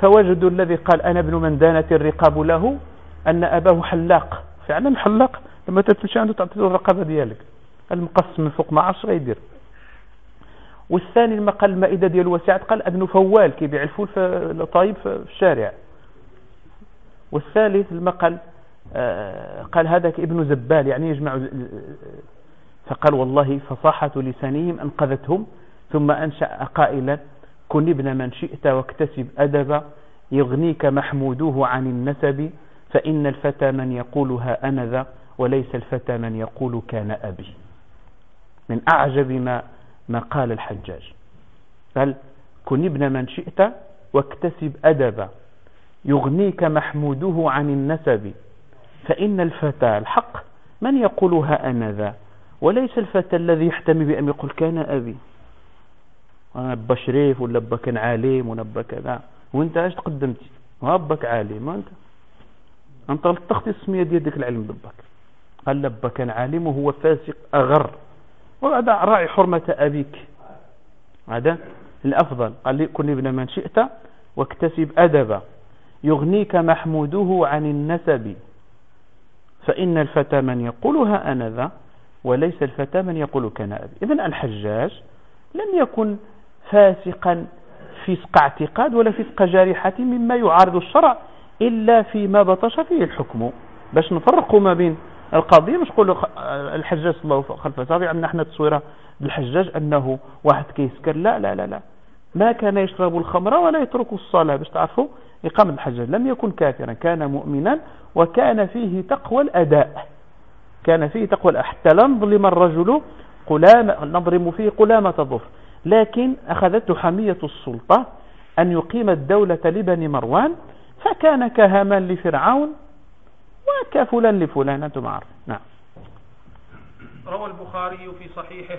[SPEAKER 1] فوجدوا الذي قال أنا ابن من دانت الرقاب له أن أباه حلاق. فعلا حلاق. لما تتمشى عنده تعطيه الرقابة ديالك. المقص من فوق ما عرفش غيدير. والثاني لما قال المائدة ديال وسعت قال ابن فوال كيبيع الفول طايب في الشارع. والثالث لما قال آه، قال هذاك ابن زبال يعني يجمع فقال والله فصاحة لسانهم أنقذتهم ثم أنشأ قائلا كن ابن من شئت واكتسب أدبا يغنيك محموده عن النسب فإن الفتى من يقولها أنا ذا وليس الفتى من يقول كان أبي من أعجب ما, ما قال الحجاج. قال كن ابن من شئت واكتسب أدبا يغنيك محموده عن النسب فإن الفتى الحق من يقولها أنا ذا وليس الفتى الذي يحتمي بأن يقول كان أبي أبا شريف ولا أبا كان عالم ولا أبا كذا. وأنت إيش تقدمتي أباك عالم. أنت انت لطختي السمية ديال ديك العلم ضبك قال لبا كان عالم وهو فاسق أغر. وهذا راعي حرمة أبيك. هذا الأفضل. قال لي كن ابن من شئت واكتسب أدبا يغنيك محموده عن النسب. فإن الفتى من يقولها أنا ذا وليس الفتى من يقول كان أبي إذن الحجاج لم يكن فاسقا فسق اعتقاد ولا فسق جارحة مما يعارض الشرع إلا فيما بطش فيه الحكم. باش نفرقوا ما بين القضية مش قولوا الحجاج صلى الله خلف صافي عندنا إحنا تصويرة بالحجاج أنه واحد كيسكر. لا لا لا لا. ما كان يشرب الخمر ولا يترك الصلاة. باش تعرفوا إقامة الحجاج لم يكن كافرا كان مؤمنا وكان فيه تقوى الأداء. كان فيه تقوى حتى لا نظلم الرجل قلام نضرم فيه قلامة ظفر. لكن أخذته حمية السلطة أن يقيم الدولة لبني مروان فكان كهامان لفرعون وكفلا لفلان أنتم عارفين. نعم.
[SPEAKER 2] روى البخاري في صحيحه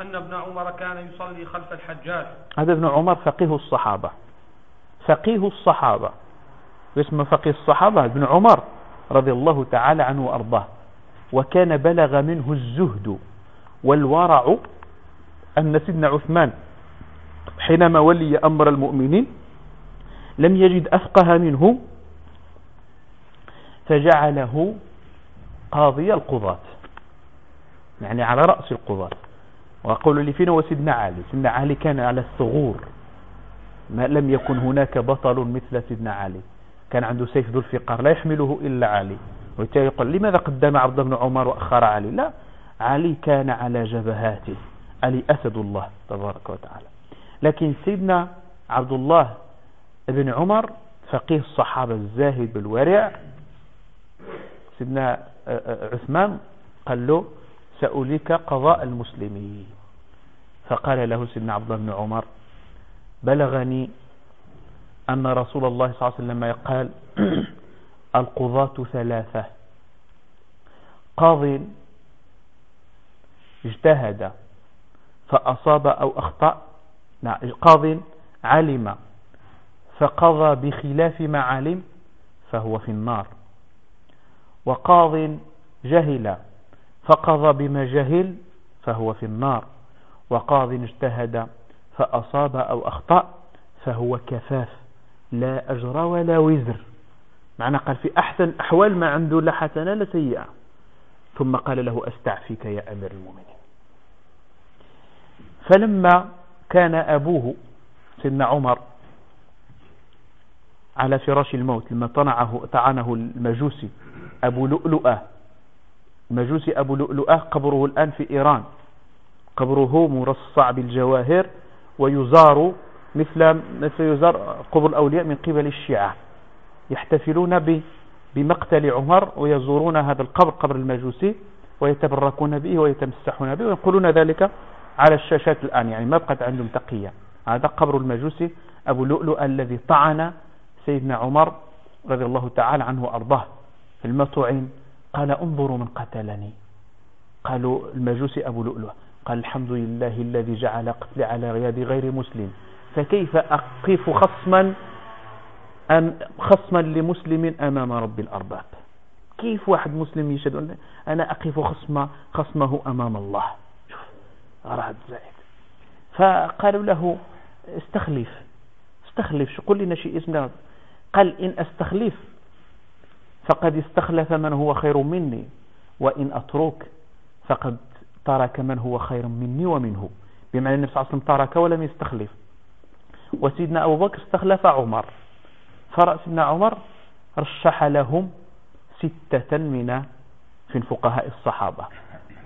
[SPEAKER 2] أن ابن عمر كان يصلي خلف الحجاج.
[SPEAKER 1] هذا ابن عمر فقيه الصحابة. فقيه الصحابة. اسمه فقيه الصحابة ابن عمر رضي الله تعالى عنه وأرضاه. وكان بلغ منه الزهد والورع أن سيدنا عثمان حينما ولي أمر المؤمنين لم يجد أفقه منه فجعله قاضي القضاة يعني على رأس القضاة. وأقول لي فينا وسيدنا علي سيدنا علي كان على الثغور. ما لم يكن هناك بطل مثل سيدنا علي. كان عنده سيف ذو الفقار لا يحمله إلا علي. وبالتالي يقول لماذا قدم عبد بن عمر وأخر علي؟ لا علي كان على جبهاته. علي أسد الله تبارك وتعالى. لكن سيدنا عبد الله بن عمر فقيه الصحابة الزاهد بالورع سيدنا عثمان قال له سأوليك قضاء المسلمين. فقال له سيدنا عبد الله بن عمر بلغني أن رسول الله صلى الله عليه وسلم قال القضاة ثلاثة. قاض اجتهد فأصاب أو أخطأ. قاض علم فقضى بخلاف ما علم فهو في النار. وقاض جهل فقضى بما جهل فهو في النار. وقاض اجتهد فأصاب أو أخطأ فهو كفاف لا أجر ولا وزر. معنى قال في أحسن أحوال ما عنده لا حسنة لا سيئة. ثم قال له أستعفيك يا أمير المؤمنين. فلما كان أبوه سيدنا عمر على فراش الموت لما طنعه طعنه المجوسي أبو لؤلؤة المجوسي أبو لؤلؤة قبره الآن في إيران. قبره مرصع بالجواهر ويزار مثل مثل يزار قبر الأولياء من قبل الشيعة. يحتفلون بمقتل عمر ويزورون هذا القبر قبر المجوسي ويتبركون به ويتمسحون به ويقولون ذلك على الشاشات الآن يعني ما بقت عندهم تقية. هذا قبر المجوسي أبو لؤلؤ الذي طعن سيدنا عمر رضي الله تعالى عنه وأرضاه في المطعن قال انظروا من قتلني. قالوا المجوسي أبو لؤلؤ قال الحمد لله الذي جعل قتلي على يد غير مسلم. فكيف أقف خصما أم خصما لمسلم أمام رب الأرباب؟ كيف واحد مسلم يشهد أنا أقف خصم خصمه أمام الله؟ أراد زائد فقالوا له استخلف. استخلف شو؟ قل لنا شيء اسمه قال إن أستخلف فقد استخلف من هو خير مني وإن أترك فقد ترك من هو خير مني ومنه. بمعنى النبي صلى الله عليه وسلم ترك ولم يستخلف. وسيدنا أبو بكر استخلف عمر. فرأى سيدنا عمر رشح لهم ستة من من فقهاء الصحابة.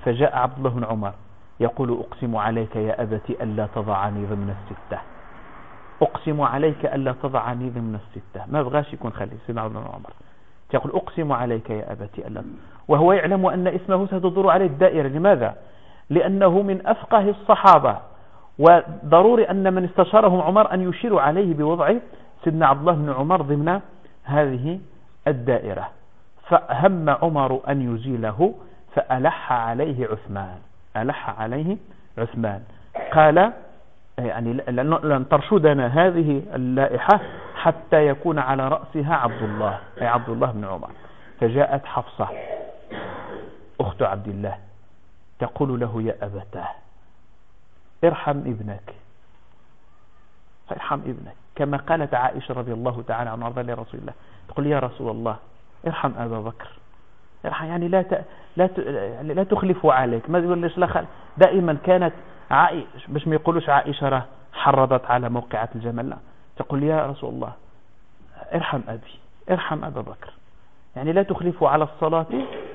[SPEAKER 1] فجاء عبد الله بن عمر. يقول أقسم عليك يا أبت ألا تضعني ضمن الستة. أقسم عليك ألا تضعني ضمن الستة. ما بغاش يكون خلي سيدنا عبد عمر. يقول أقسم عليك يا أبت ألا. وهو يعلم أن اسمه ستدور عليه الدائرة. لماذا؟ لأنه من أفقه الصحابة. وضروري أن من استشاره عمر أن يشير عليه بوضع سيدنا عبد الله بن عمر ضمن هذه الدائرة. فهم عمر أن يزيله فألح عليه عثمان. ألح عليه عثمان. قال يعني لن ترشدنا هذه اللائحة حتى يكون على رأسها عبد الله أي عبد الله بن عمر. فجاءت حفصة أخت عبد الله تقول له يا أبتاه ارحم ابنك. ارحم ابنك. كما قالت عائشة رضي الله تعالى عن أرضى لرسول الله تقول يا رسول الله ارحم أبا بكر. يعني لا ت... لا ت... لا تخلف عليك. ما يقول ليش لا دائما كانت عائشة باش ما يقولوش عائشة حرضت على موقعة الجمل لا. تقول يا رسول الله ارحم أبي ارحم أبا بكر. يعني لا تخلف على الصلاة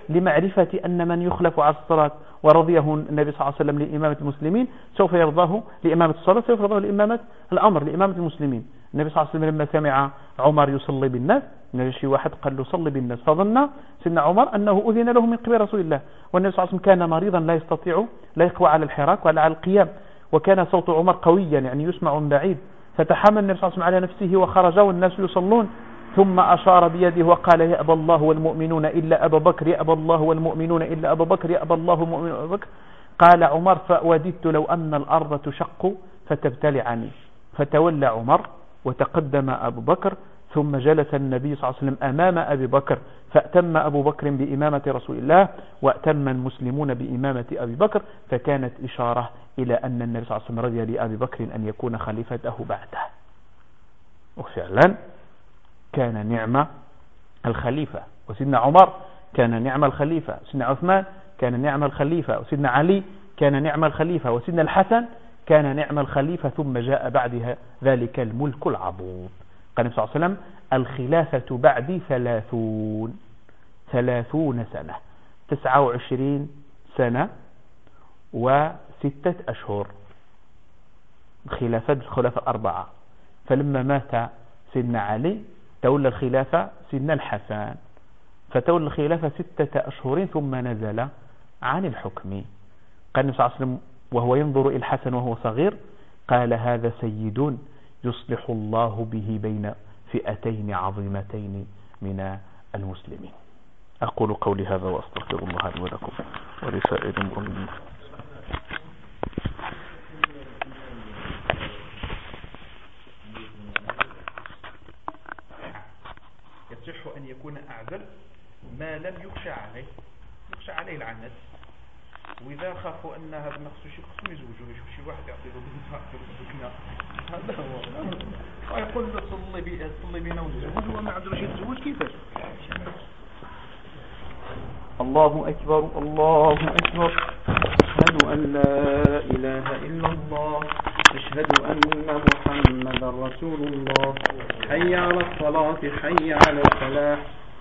[SPEAKER 1] لمعرفة أن من يخلف على الصلاة ورضيه النبي صلى الله عليه وسلم لإمامة المسلمين سوف يرضاه لإمامة الصلاة سوف يرضاه لإمامة الأمر لإمامة المسلمين. النبي صلى الله عليه وسلم لما سمع عمر يصلي بالناس شي واحد قال له صلي بالناس. فظن سيدنا عمر أنه أذن له من قبل رسول الله. والنبي صلى الله عليه وسلم كان مريضا لا يستطيع لا يقوى على الحراك ولا على القيام. وكان صوت عمر قويا يعني يسمع من بعيد. فتحمل النبي صلى الله عليه وسلم على نفسه وخرج والناس يصلون. ثم أشار بيده وقال يا أبا الله والمؤمنون إلا أبا بكر يا أبا الله والمؤمنون إلا أبا بكر يا أبا الله والمؤمنون أبا بكر. قال عمر فوددت لو أن الأرض تشق فتبتلعني. فتولى عمر وتقدم أبو بكر ثم جلس النبي صلى الله عليه وسلم أمام أبي بكر فأتم أبو بكر بإمامة رسول الله وأتم المسلمون بإمامة أبي بكر فكانت إشارة إلى أن النبي صلى الله عليه وسلم رضي لأبي بكر أن يكون خليفته بعده. وفعلا كان نعمة الخليفة. وسيدنا عمر كان نعم الخليفة. سيدنا عثمان كان نعم الخليفة. وسيدنا علي كان نعم الخليفة. وسيدنا الحسن كان نعم الخليفة ثم جاء بعدها ذلك الملك العظيم قال النبي صلى الله عليه وسلم الخلافة بعدي ثلاثون ثلاثون سنة تسعة وعشرين سنة وستة أشهر. خلافة الخلافة أربعة فلما مات سيدنا علي تولى الخلافة سيدنا الحسن. فتولى الخلافة ستة أشهر ثم نزل عن الحكم. قال النبي صلى الله عليه وسلم وهو ينظر إلى الحسن وهو صغير قال هذا سيد يصلح الله به بين فئتين عظيمتين من المسلمين. أقول قولي هذا وأستغفر الله لي ولكم ولسائر المؤمنين. يصح أن يكون أعزل ما لم يخشى عليه يخشى عليه العنت وإذا خافوا أن هذا نقص شيء قسم يزوجوا يشوف شي واحد يعطي له بنت سكنة هذا هو. ويقول له صلي بي صلي بينا ونزوج هو ما عنده شيء يتزوج كيفاش؟ الله أكبر الله أكبر. أشهد أن لا إله إلا الله. أشهد أن محمد رسول الله. حي على الصلاة حي على الفلاح.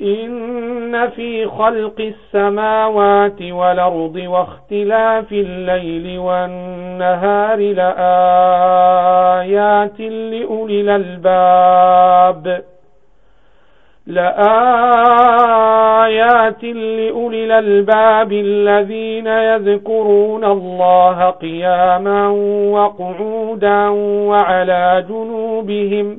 [SPEAKER 1] إن في خلق السماوات والأرض واختلاف الليل والنهار لآيات لأولي الألباب.
[SPEAKER 3] لآيات لأولي الألباب الذين يذكرون الله قياما وقعودا وعلى جنوبهم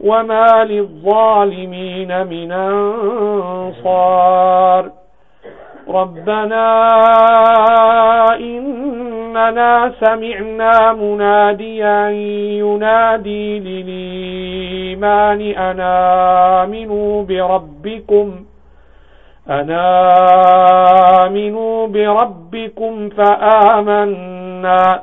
[SPEAKER 3] وما للظالمين من أنصار ربنا إننا سمعنا مناديا ينادي للإيمان أنا آمنوا بربكم أنا آمنوا بربكم فآمنا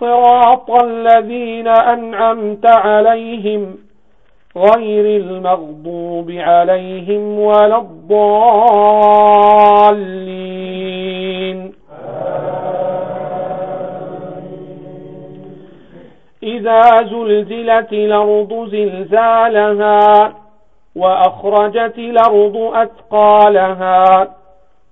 [SPEAKER 3] صراط الذين أنعمت عليهم غير المغضوب عليهم ولا الضالين. إذا زلزلت الأرض زلزالها وأخرجت الأرض أثقالها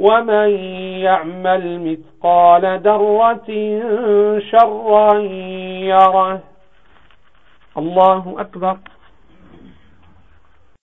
[SPEAKER 3] ومن يعمل مثقال ذرة شرا يره. الله أكبر.